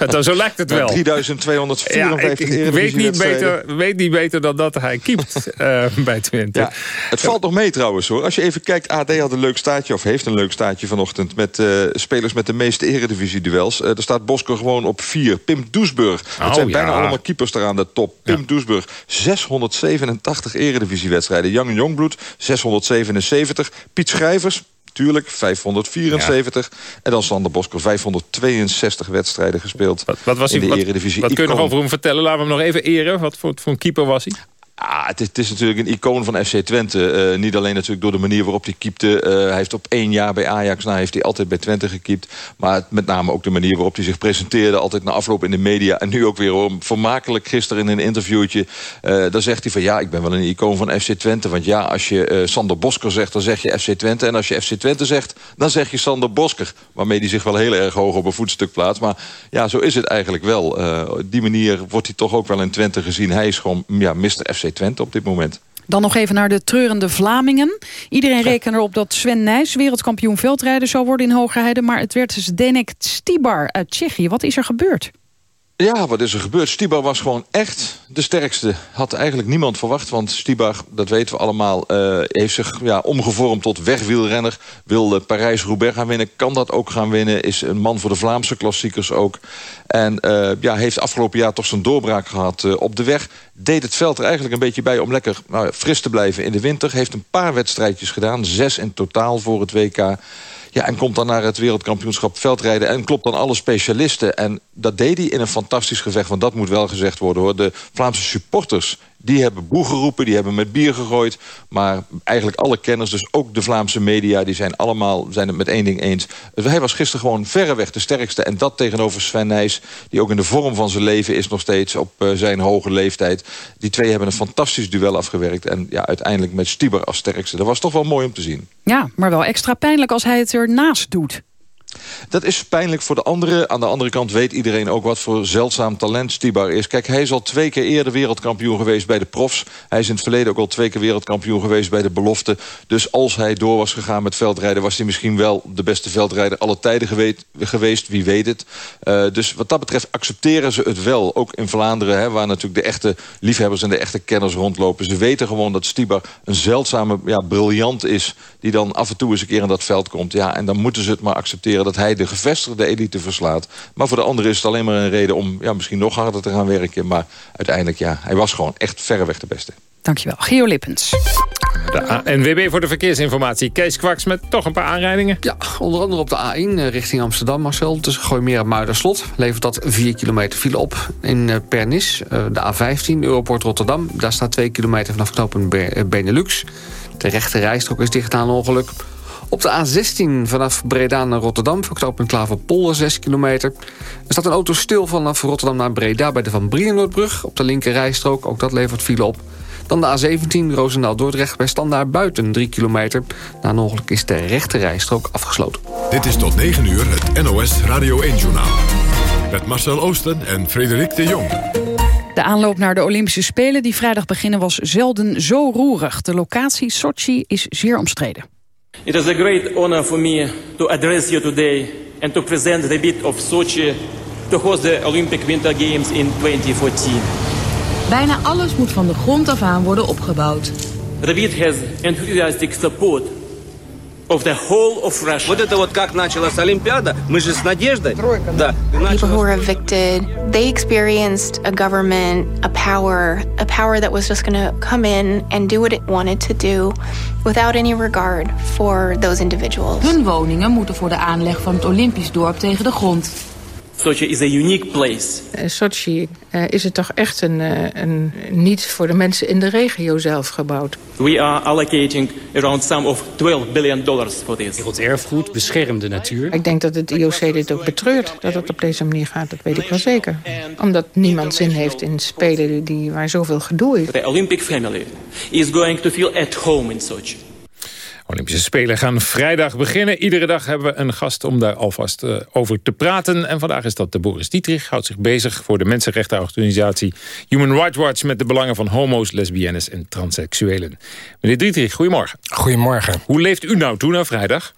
ja, zo lijkt het wel. 3254 ja, ik, ik weet, niet beter, weet niet beter dan dat hij keept uh, bij Twente. Ja, het valt nog mee trouwens hoor. Als je even kijkt, AD had een leuk staatje, of heeft een leuk staatje vanochtend... met uh, spelers met de meeste eredivisie-duels. er staat Bosker gewoon op 4. Pim Doesburg. Het oh, zijn ja. bijna allemaal keepers daar aan de top. Pim ja. Doesburg, 687 eredivisiewedstrijden. Jan Jongbloed, 677. Piet Schrijvers, Tuurlijk, 574. Ja. En dan Sander Bosker, 562 wedstrijden gespeeld wat, wat was in de wat, Eredivisie. Wat kun je nog over hem vertellen? Laten we hem nog even eren. Wat voor, voor een keeper was hij? Ah, het, is, natuurlijk een icoon van FC Twente. Uh, niet alleen natuurlijk door de manier waarop hij keepte. Uh, hij heeft op één jaar bij Ajax, nou heeft hij altijd bij Twente gekiept. Maar met name ook de manier waarop hij zich presenteerde. Altijd na afloop in de media. En nu ook weer hoor, vermakelijk gisteren in een interviewtje. Uh, dan zegt hij van ja, ik ben wel een icoon van FC Twente. Want ja, als je Sander Bosker zegt, dan zeg je FC Twente. En als je FC Twente zegt, dan zeg je Sander Bosker. Waarmee hij zich wel heel erg hoog op een voetstuk plaatst. Maar ja, zo is het eigenlijk wel. die manier wordt hij toch ook wel in Twente gezien. Hij is gewoon ja, Mr. FC Twente op dit moment. Dan nog even naar de treurende Vlamingen. Iedereen rekent erop dat Sven Nijs wereldkampioen veldrijden zou worden in Hogerheide. Maar het werd dus Denek Stibar uit Tsjechië. Wat is er gebeurd? Ja, wat is er gebeurd? Stibar was gewoon echt de sterkste. Had eigenlijk niemand verwacht, want Stibar, dat weten we allemaal... Uh, heeft zich ja, omgevormd tot wegwielrenner. Wil Parijs-Roubaix gaan winnen, kan dat ook gaan winnen. Is een man voor de Vlaamse klassiekers ook. En uh, ja, heeft afgelopen jaar toch zijn doorbraak gehad op de weg. Deed het veld er eigenlijk een beetje bij om lekker nou, fris te blijven in de winter. Heeft een paar wedstrijdjes gedaan, zes in totaal voor het WK... Ja, en komt dan naar het wereldkampioenschap veldrijden... en klopt dan alle specialisten. En dat deed hij in een fantastisch gevecht. Want dat moet wel gezegd worden, hoor. De Vlaamse supporters die hebben boe geroepen, die hebben met bier gegooid. Maar eigenlijk alle kenners, dus ook de Vlaamse media... die zijn allemaal zijn het met één ding eens. Hij was gisteren gewoon verreweg de sterkste. En dat tegenover Sven Nijs, die ook in de vorm van zijn leven is nog steeds... op uh, zijn hoge leeftijd. Die twee hebben een fantastisch duel afgewerkt. En ja, uiteindelijk met Stieber als sterkste. Dat was toch wel mooi om te zien. Ja, maar wel extra pijnlijk als hij het ernaast doet. Dat is pijnlijk voor de anderen. Aan de andere kant weet iedereen ook wat voor zeldzaam talent Stibar is. Kijk, hij is al twee keer eerder wereldkampioen geweest bij de profs. Hij is in het verleden ook al twee keer wereldkampioen geweest bij de belofte. Dus als hij door was gegaan met veldrijden... was hij misschien wel de beste veldrijder alle tijden geweest. Wie weet het. Uh, dus wat dat betreft accepteren ze het wel. Ook in Vlaanderen, hè, waar natuurlijk de echte liefhebbers... en de echte kenners rondlopen. Ze weten gewoon dat Stibar een zeldzame ja, briljant is... die dan af en toe eens een keer in dat veld komt. Ja, en dan moeten ze het maar accepteren dat hij de gevestigde elite verslaat. Maar voor de anderen is het alleen maar een reden om ja, misschien nog harder te gaan werken. Maar uiteindelijk, ja, hij was gewoon echt verreweg de beste. Dankjewel. Geo Lippens. De ANWB voor de verkeersinformatie. Kees Kwaks met toch een paar aanrijdingen. Ja, onder andere op de A1 richting Amsterdam, Marcel. Tussen Gooimeer en Muiderslot levert dat 4 kilometer file op. In Pernis, de A15, Europort Rotterdam. Daar staat 2 kilometer vanaf knopen Benelux. De rechte rijstrook is dicht aan een ongeluk. Op de A16 vanaf Breda naar Rotterdam... voor knooppunt Klaverpolder 6 kilometer. Er staat een auto stil vanaf Rotterdam naar Breda... bij de Van Brienenoordbrug op de linker rijstrook. Ook dat levert file op. Dan de A17 Roosendaal-Dordrecht bij Standaard buiten 3 kilometer. Na een ongeluk is de rechte rijstrook afgesloten. Dit is tot 9 uur het NOS Radio 1-journaal. Met Marcel Oosten en Frederik de Jong. De aanloop naar de Olympische Spelen die vrijdag beginnen was zelden zo roerig. De locatie Sochi is zeer omstreden. It is a great honor for me to address you today and to present the bid of Sochi to host the Olympic Winter Games in 2014. Bijna alles moet van de grond af aan worden opgebouwd. The bid has enthusiastic support of the whole of Russia. Вот это вот как началась Олимпиада, мы же с надеждой. Да. People who were evicted, they experienced a government, a power, a power that was just going to come in and do what it wanted to do without any regard for those individuals. Hun woningen moeten voor de aanleg van het Olympisch dorp tegen de grond. Sochi is a unique place. In Sochi uh, is het toch echt een, uh, een, niet voor de mensen in de regio zelf gebouwd. We are allocating around some of 12 billion dollars for this. Werelderfgoed, beschermde natuur. Ik denk dat het IOC dit ook betreurt, dat het op deze manier gaat. Dat weet ik wel zeker. Omdat niemand zin heeft in spelen die, waar zoveel gedoe is. The Olympic family is going to feel at home in Sochi. Olympische Spelen gaan vrijdag beginnen. Iedere dag hebben we een gast om daar alvast uh, over te praten. En vandaag is dat de Boris Dietrich. Houdt zich bezig voor de mensenrechtenorganisatie Human Rights Watch... met de belangen van homo's, lesbiennes en transseksuelen. Meneer Dietrich, goedemorgen. Goedemorgen. Hoe leeft u nou toe naar vrijdag?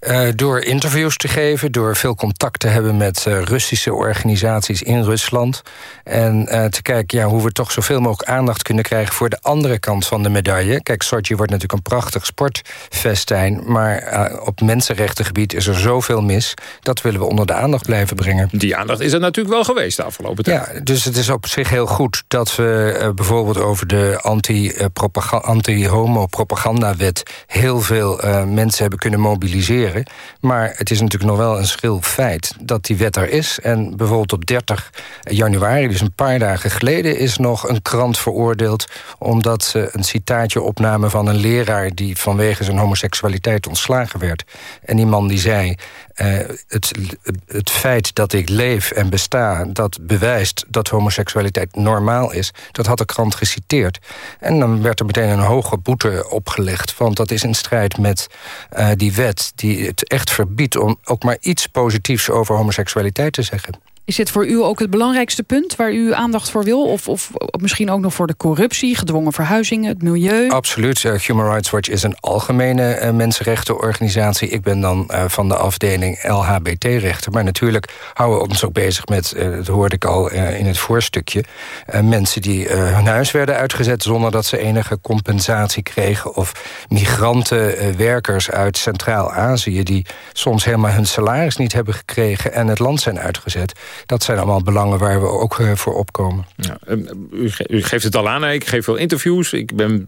Uh, door interviews te geven, door veel contact te hebben met uh, Russische organisaties in Rusland. En te kijken ja, hoe we toch zoveel mogelijk aandacht kunnen krijgen voor de andere kant van de medaille. Kijk, Sochi wordt natuurlijk een prachtig sportfestijn. Maar op mensenrechtengebied is er zoveel mis. Dat willen we onder de aandacht blijven brengen. Die aandacht is er natuurlijk wel geweest de afgelopen tijd. Ja, dus het is op zich heel goed dat we bijvoorbeeld over de anti-homo-propagandawet heel veel mensen hebben kunnen mobiliseren. Maar het is natuurlijk nog wel een schil feit dat die wet er is. En bijvoorbeeld op 30 januari, dus een paar dagen geleden... is nog een krant veroordeeld omdat ze een citaatje opnamen... van een leraar die vanwege zijn homoseksualiteit ontslagen werd. En die man die zei... Uh, het, het feit dat ik leef en besta, dat bewijst dat homoseksualiteit normaal is. Dat had de krant geciteerd. En dan werd er meteen een hoge boete opgelegd. Want dat is in strijd met uh, die wet die het echt verbiedt... om ook maar iets positiefs over homoseksualiteit te zeggen. Is dit voor u ook het belangrijkste punt waar u aandacht voor wil? Of, of misschien ook nog voor de corruptie, gedwongen verhuizingen, het milieu? Absoluut. Uh, Human Rights Watch is een algemene uh, mensenrechtenorganisatie. Ik ben dan uh, van de afdeling LHBT-rechten. Maar natuurlijk houden we ons ook bezig met, dat hoorde ik al in het voorstukje... mensen die hun huis werden uitgezet zonder dat ze enige compensatie kregen... of migranten, werkers uit Centraal-Azië... die soms helemaal hun salaris niet hebben gekregen en het land zijn uitgezet dat zijn allemaal belangen waar we ook uh, voor opkomen. Ja, u, ge u, geeft het al aan, ik geef veel interviews. Ik ben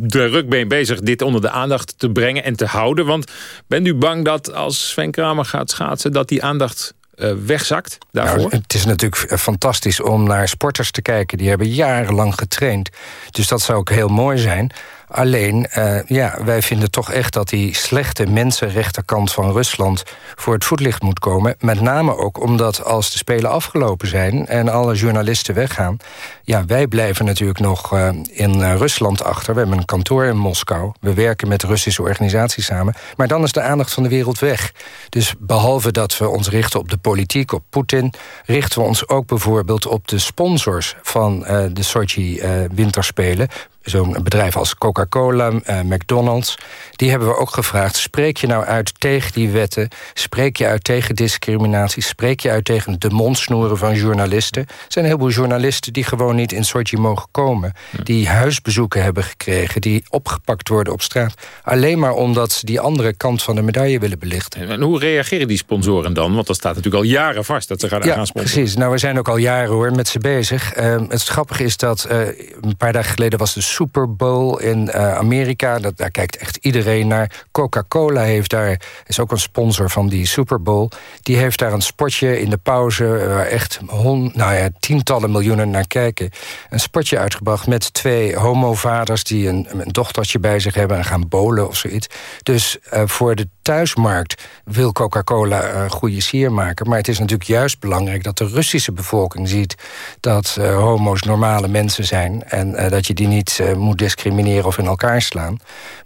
druk ben bezig dit onder de aandacht te brengen en te houden. Want bent u bang dat als Sven Kramer gaat schaatsen... dat die aandacht uh, wegzakt daarvoor? Nou, het is natuurlijk fantastisch om naar sporters te kijken. Die hebben jarenlang getraind. Dus dat zou ook heel mooi zijn. Alleen, uh, ja, wij vinden toch echt dat die slechte mensenrechterkant van Rusland voor het voetlicht moet komen. Met name ook omdat als de Spelen afgelopen zijn en alle journalisten weggaan, ja, wij blijven natuurlijk nog uh, in uh, Rusland achter. We hebben een kantoor in Moskou. We werken met Russische organisaties samen. Maar dan is de aandacht van de wereld weg. Dus behalve dat we ons richten op de politiek, op Poetin, richten we ons ook bijvoorbeeld op de sponsors van de Sochi Winterspelen zo'n bedrijf als Coca-Cola, uh, McDonald's... die hebben we ook gevraagd, spreek je nou uit tegen die wetten... spreek je uit tegen discriminatie... spreek je uit tegen de mondsnoeren van journalisten. Er zijn een heleboel journalisten die gewoon niet in Sochi mogen komen... die huisbezoeken hebben gekregen, die opgepakt worden op straat... alleen maar omdat ze die andere kant van de medaille willen belichten. En hoe reageren die sponsoren dan? Want dat staat natuurlijk al jaren vast dat ze gaan, ja, gaan sponsoren. precies. Nou, we zijn ook al jaren hoor met ze bezig. Uh, het grappige is dat uh, een paar dagen geleden was de Super Bowl in uh, Amerika. Dat, daar kijkt echt iedereen naar. Coca-Cola heeft daar, is ook een sponsor van die Super Bowl. Die heeft daar een spotje in de pauze... waar echt hon, nou ja, tientallen miljoenen naar kijken. Een spotje uitgebracht met twee homovaders... die een, een dochtertje bij zich hebben en gaan bowlen of zoiets. Dus uh, voor de thuismarkt wil Coca-Cola uh, goede sier maken. Maar het is natuurlijk juist belangrijk dat de Russische bevolking ziet... dat homo's normale mensen zijn... en dat je die niet moet discrimineren of in elkaar slaan.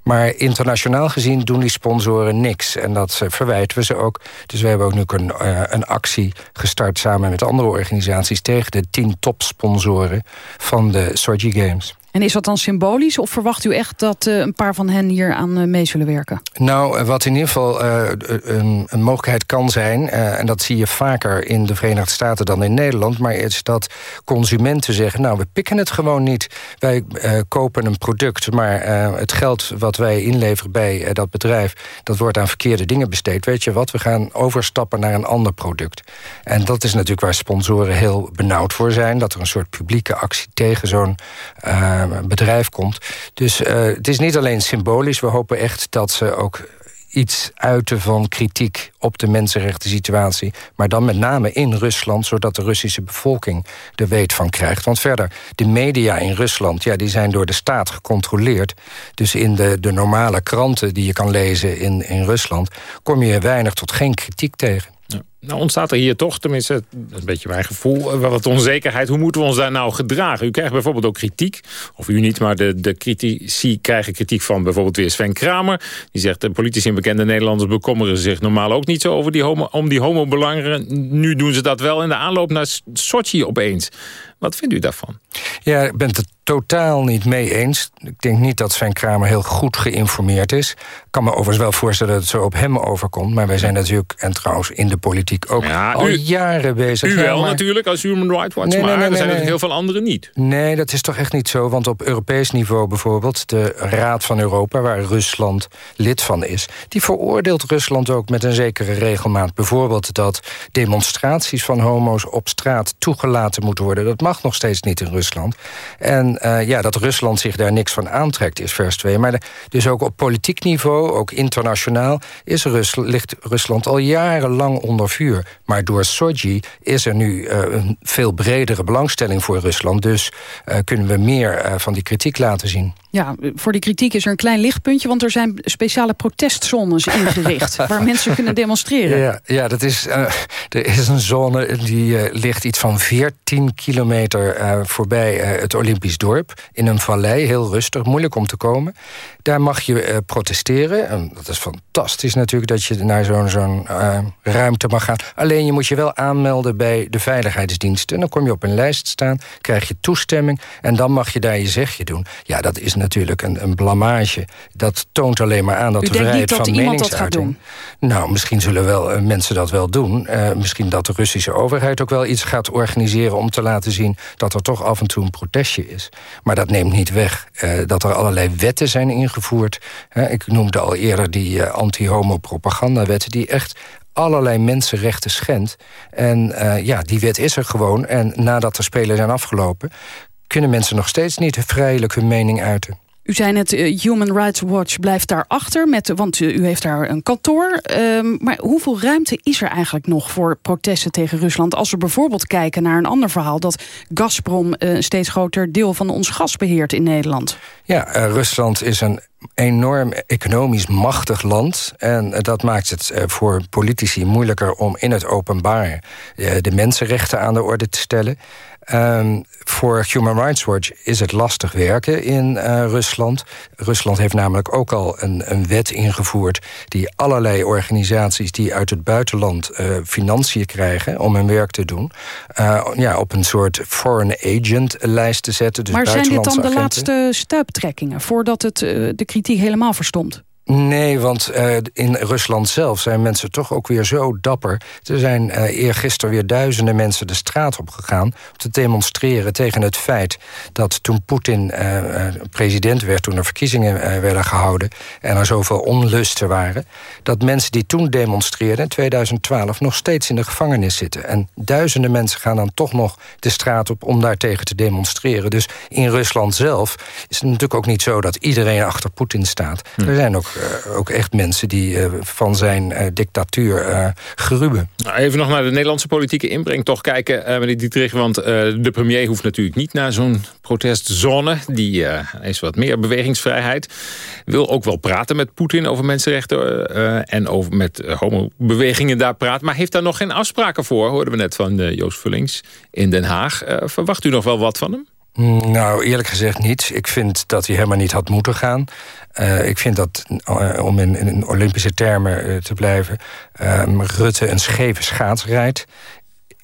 Maar internationaal gezien doen die sponsoren niks. En dat verwijten we ze ook. Dus we hebben ook nu een, een actie gestart... samen met andere organisaties tegen de tien topsponsoren van de Sochi Games. En is dat dan symbolisch of verwacht u echt dat uh, een paar van hen hier aan uh, mee zullen werken? Nou, wat in ieder geval een, een, mogelijkheid kan zijn... en dat zie je vaker in de Verenigde Staten dan in Nederland... maar is dat consumenten zeggen, nou, we pikken het gewoon niet. Wij kopen een product, maar het geld wat wij inleveren bij dat bedrijf... dat wordt aan verkeerde dingen besteed. Weet je wat, we gaan overstappen naar een ander product. En dat is natuurlijk waar sponsoren heel benauwd voor zijn... dat er een soort publieke actie tegen zo'n bedrijf komt. Dus uh, het is niet alleen symbolisch. We hopen echt dat ze ook iets uiten van kritiek op de mensenrechten situatie. Maar dan met name in Rusland, zodat de Russische bevolking er weet van krijgt. Want verder, de media in Rusland, ja, die zijn door de staat gecontroleerd. Dus in de, de normale kranten die je kan lezen in, in Rusland... kom je weinig tot geen kritiek tegen. Nou ontstaat er hier toch, tenminste, een beetje mijn gevoel, wel wat onzekerheid. Hoe moeten we ons daar nou gedragen? U krijgt bijvoorbeeld ook kritiek, of u niet, maar de, de critici krijgen kritiek van bijvoorbeeld weer Sven Kramer. Die zegt, de politici en bekende Nederlanders bekommeren zich normaal ook niet zo over die homo, om die homobelangen. Nu doen ze dat wel in de aanloop naar Sochi opeens. Wat vindt u daarvan? Ja, ik ben het totaal niet mee eens. Ik denk niet dat Sven Kramer heel goed geïnformeerd is. Ik kan me overigens wel voorstellen dat het zo op hem overkomt. Maar wij zijn natuurlijk, en trouwens in de politiek ook, al jaren bezig. U wel natuurlijk, als Human Rights Watch, nee, maar nee, nee, er zijn er heel veel anderen niet. Nee, dat is toch echt niet zo. Want op Europees niveau bijvoorbeeld, de Raad van Europa... waar Rusland lid van is, die veroordeelt Rusland ook met een zekere regelmaat. Bijvoorbeeld dat demonstraties van homo's op straat toegelaten moeten worden. Dat mag nog steeds niet in Rusland. En uh, ja, dat Rusland zich daar niks van aantrekt is vers 2. Maar de, dus ook op politiek niveau, ook internationaal... Is Rus, ligt Rusland al jarenlang onder vuur. Maar door Sochi is er nu uh, een veel bredere belangstelling voor Rusland. Dus uh, kunnen we meer van die kritiek laten zien. Ja, voor die kritiek is er een klein lichtpuntje... want er zijn speciale protestzones ingericht... waar mensen kunnen demonstreren. Ja, ja dat is, er is een zone die ligt iets van 14 kilometer uh, voorbij het Olympisch dorp... in een vallei, heel rustig, moeilijk om te komen. Daar mag je protesteren. En dat is fantastisch natuurlijk dat je naar zo'n zo'n ruimte mag gaan. Alleen je moet je wel aanmelden bij de veiligheidsdiensten. En dan kom je op een lijst staan, krijg je toestemming... en dan mag je daar je zegje doen. Ja, dat is natuurlijk een, een blamage. Dat toont alleen maar aan dat U de vrijheid dat van doen? Nou, misschien zullen wel mensen dat wel doen. Uh, misschien dat de Russische overheid ook wel iets gaat organiseren... om te laten zien dat er toch af en toe een protestje is. Maar dat neemt niet weg uh, dat er allerlei wetten zijn ingevoerd. ik noemde al eerder die anti-homo-propagandawetten... die echt allerlei mensenrechten schendt. En uh, ja, die wet is er gewoon. En nadat de Spelen zijn afgelopen kunnen mensen nog steeds niet vrijelijk hun mening uiten. U zei net, uh, Human Rights Watch blijft daarachter, met, want uh, u heeft daar een kantoor. Uh, maar hoeveel ruimte is er eigenlijk nog voor protesten tegen Rusland... als we bijvoorbeeld kijken naar een ander verhaal... dat Gazprom eh, een steeds groter deel van ons gas beheert in Nederland? Ja, Rusland is een enorm economisch machtig land. En dat maakt het voor politici moeilijker om in het openbaar... de mensenrechten aan de orde te stellen... Um, voor Human Rights Watch is het lastig werken in uh, Rusland. Rusland heeft namelijk ook al een, een, wet ingevoerd... die allerlei organisaties die uit het buitenland uh, financiën krijgen... om hun werk te doen, uh, ja, op een soort foreign agent lijst te zetten. Dus maar zijn dit dan de agenten. laatste stuiptrekkingen... voordat het de kritiek helemaal verstomt? Nee, want uh, in Rusland zelf zijn mensen toch ook weer zo dapper. Er zijn uh, eergisteren weer duizenden mensen de straat op gegaan... om te demonstreren tegen het feit dat toen Poetin uh, president werd... toen er verkiezingen werden gehouden en er zoveel onlusten waren... dat mensen die toen demonstreerden in 2012 nog steeds in de gevangenis zitten. En duizenden mensen gaan dan toch nog de straat op om daartegen te demonstreren. Dus in Rusland zelf is het natuurlijk ook niet zo... dat iedereen achter Poetin staat. Hm. Er zijn ook ook echt mensen die uh, van zijn uh, dictatuur geruben. Nou, even nog naar de Nederlandse politieke inbreng toch kijken, meneer Dietrich. Want de premier hoeft natuurlijk niet naar zo'n protestzone. Die is wat meer bewegingsvrijheid. Wil ook wel praten met Poetin over mensenrechten en over met homobewegingen daar praten. Maar heeft daar nog geen afspraken voor, hoorden we net van Joost Vullings in Den Haag. verwacht u nog wel wat van hem? Nou, eerlijk gezegd niet. Ik vind dat hij helemaal niet had moeten gaan. Uh, ik vind dat, uh, om in, in, Olympische termen uh, te blijven... Rutte een scheve schaats rijdt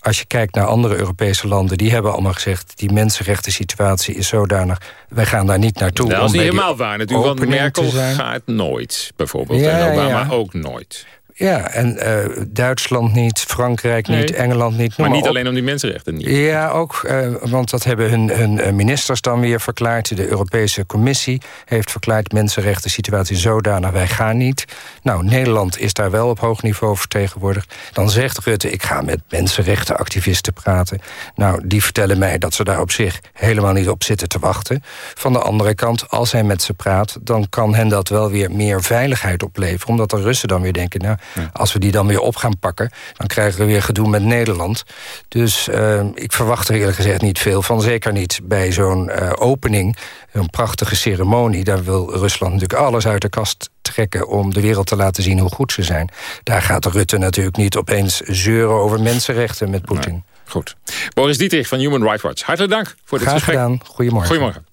als je kijkt naar andere Europese landen... die hebben allemaal gezegd, die mensenrechten situatie is zodanig... wij gaan daar niet naartoe. Dat is niet helemaal waar natuurlijk, want Merkel gaat nooit, bijvoorbeeld. Ja, en Obama ja. ook nooit. Ja, en uh, Duitsland niet, Frankrijk niet. Engeland niet. Maar niet op. alleen om die mensenrechten niet. Ja, ook, uh, want dat hebben hun, hun uh, ministers dan weer verklaard. De Europese Commissie heeft verklaard... mensenrechten situatie zodanig, wij gaan niet. Nou, Nederland is daar wel op hoog niveau vertegenwoordigd. Dan zegt Rutte, ik ga met mensenrechtenactivisten praten. Nou, die vertellen mij dat ze daar op zich helemaal niet op zitten te wachten. Van de andere kant, als hij met ze praat... dan kan hen dat wel weer meer veiligheid opleveren. Omdat de Russen dan weer denken... nou, als we die dan weer op gaan pakken... dan krijgen we weer gedoe met Nederland. Dus uh, ik verwacht er eerlijk gezegd niet veel van. Zeker niet bij zo'n uh, opening, een prachtige ceremonie. Daar wil Rusland natuurlijk alles uit de kast trekken... om de wereld te laten zien hoe goed ze zijn. Daar gaat Rutte natuurlijk niet opeens zeuren over mensenrechten met Poetin. Nee. Goed. Boris Dietrich van Human Rights Watch. Hartelijk dank voor dit Graag gesprek. gedaan. Goedemorgen. Goedemorgen.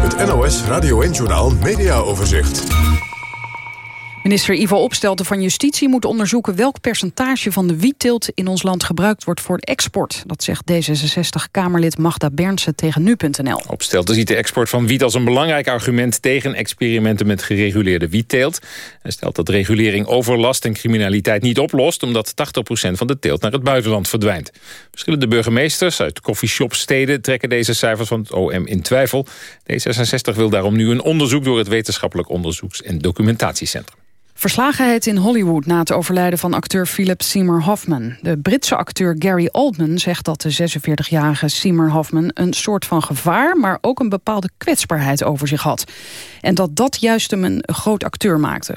Het NOS Radio 1 Journaal Media Overzicht. Minister Ivo Opstelten van Justitie moet onderzoeken welk percentage van de wietteelt in ons land gebruikt wordt voor export. Dat zegt D66-Kamerlid Magda Bernsen tegen nu.nl. Opstelten ziet de export van wiet als een belangrijk argument tegen experimenten met gereguleerde wietteelt. Hij stelt dat regulering overlast en criminaliteit niet oplost omdat 80% van de teelt naar het buitenland verdwijnt. Verschillende burgemeesters uit coffeeshopsteden trekken deze cijfers van het OM in twijfel. D66 wil daarom nu een onderzoek door het Wetenschappelijk Onderzoeks- en Documentatiecentrum. Verslagenheid in Hollywood na het overlijden van acteur Philip Seymour Hoffman. De Britse acteur Gary Oldman zegt dat de 46-jarige Seymour Hoffman... een soort van gevaar, maar ook een bepaalde kwetsbaarheid over zich had. En dat dat juist hem een groot acteur maakte.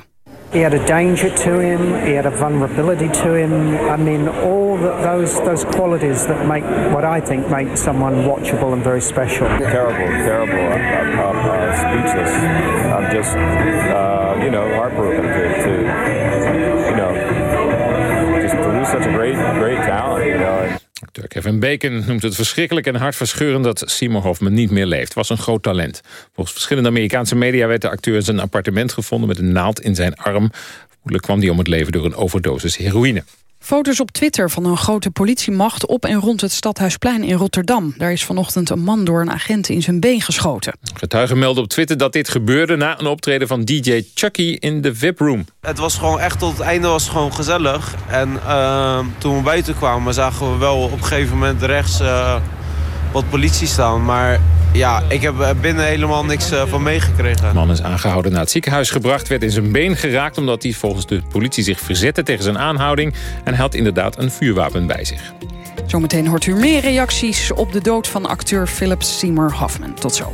He had a danger to him. He had a vulnerability to him. I mean, all the, those those qualities that make what I think make someone watchable and very special. Terrible, terrible. I'm, I'm, I'm uh, speechless. Just, uh, you know, heartbroken to, to, you know, just to such a great, great talent, you know. Acteur Kevin Bacon noemt het verschrikkelijk en hartverscheurend dat Seymour Hoffman niet meer leeft. was een groot talent. Volgens verschillende Amerikaanse media werd de acteur in zijn appartement gevonden met een naald in zijn arm. Vermoedelijk kwam hij om het leven door een overdosis heroïne. Foto's op Twitter van een grote politiemacht op en rond het Stadhuisplein in Rotterdam. Daar is vanochtend een man door een agent in zijn been geschoten. Getuigen melden op Twitter dat dit gebeurde na een optreden van DJ Chucky in de VIP-room. Het was gewoon echt tot het einde was gewoon gezellig. En uh, toen we buiten kwamen zagen we wel op een gegeven moment rechts uh, wat politie staan. Maar ja, ik heb binnen helemaal niks uh, van meegekregen. De man is aangehouden naar het ziekenhuis gebracht. Werd in zijn been geraakt omdat hij volgens de politie zich verzette tegen zijn aanhouding. En had inderdaad een vuurwapen bij zich. Zometeen hoort u meer reacties op de dood van acteur Philip Seymour Hoffman. Tot zo.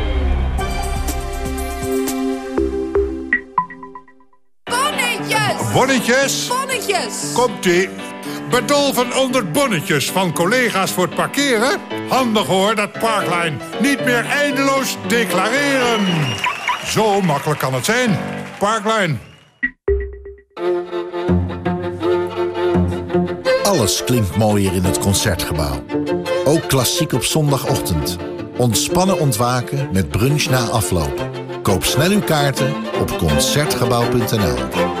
Bonnetjes? Bonnetjes! Komt-ie. Bedolven onder bonnetjes van collega's voor het parkeren? Handig hoor, dat Parklijn. Niet meer eindeloos declareren. Zo makkelijk kan het zijn. Parklijn. Alles klinkt mooier in het Concertgebouw. Ook klassiek op zondagochtend. Ontspannen ontwaken met brunch na afloop. Koop snel uw kaarten op Concertgebouw.nl.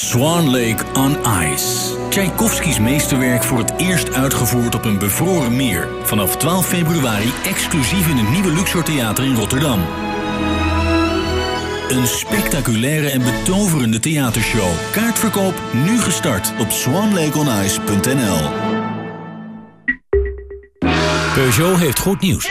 Swan Lake on Ice. Tchaikovskis meesterwerk voor het eerst uitgevoerd op een bevroren meer. Vanaf 12 februari exclusief in het nieuwe Luxor Theater in Rotterdam. Een spectaculaire en betoverende theatershow. Kaartverkoop nu gestart op swanlakeonice.nl Peugeot heeft goed nieuws.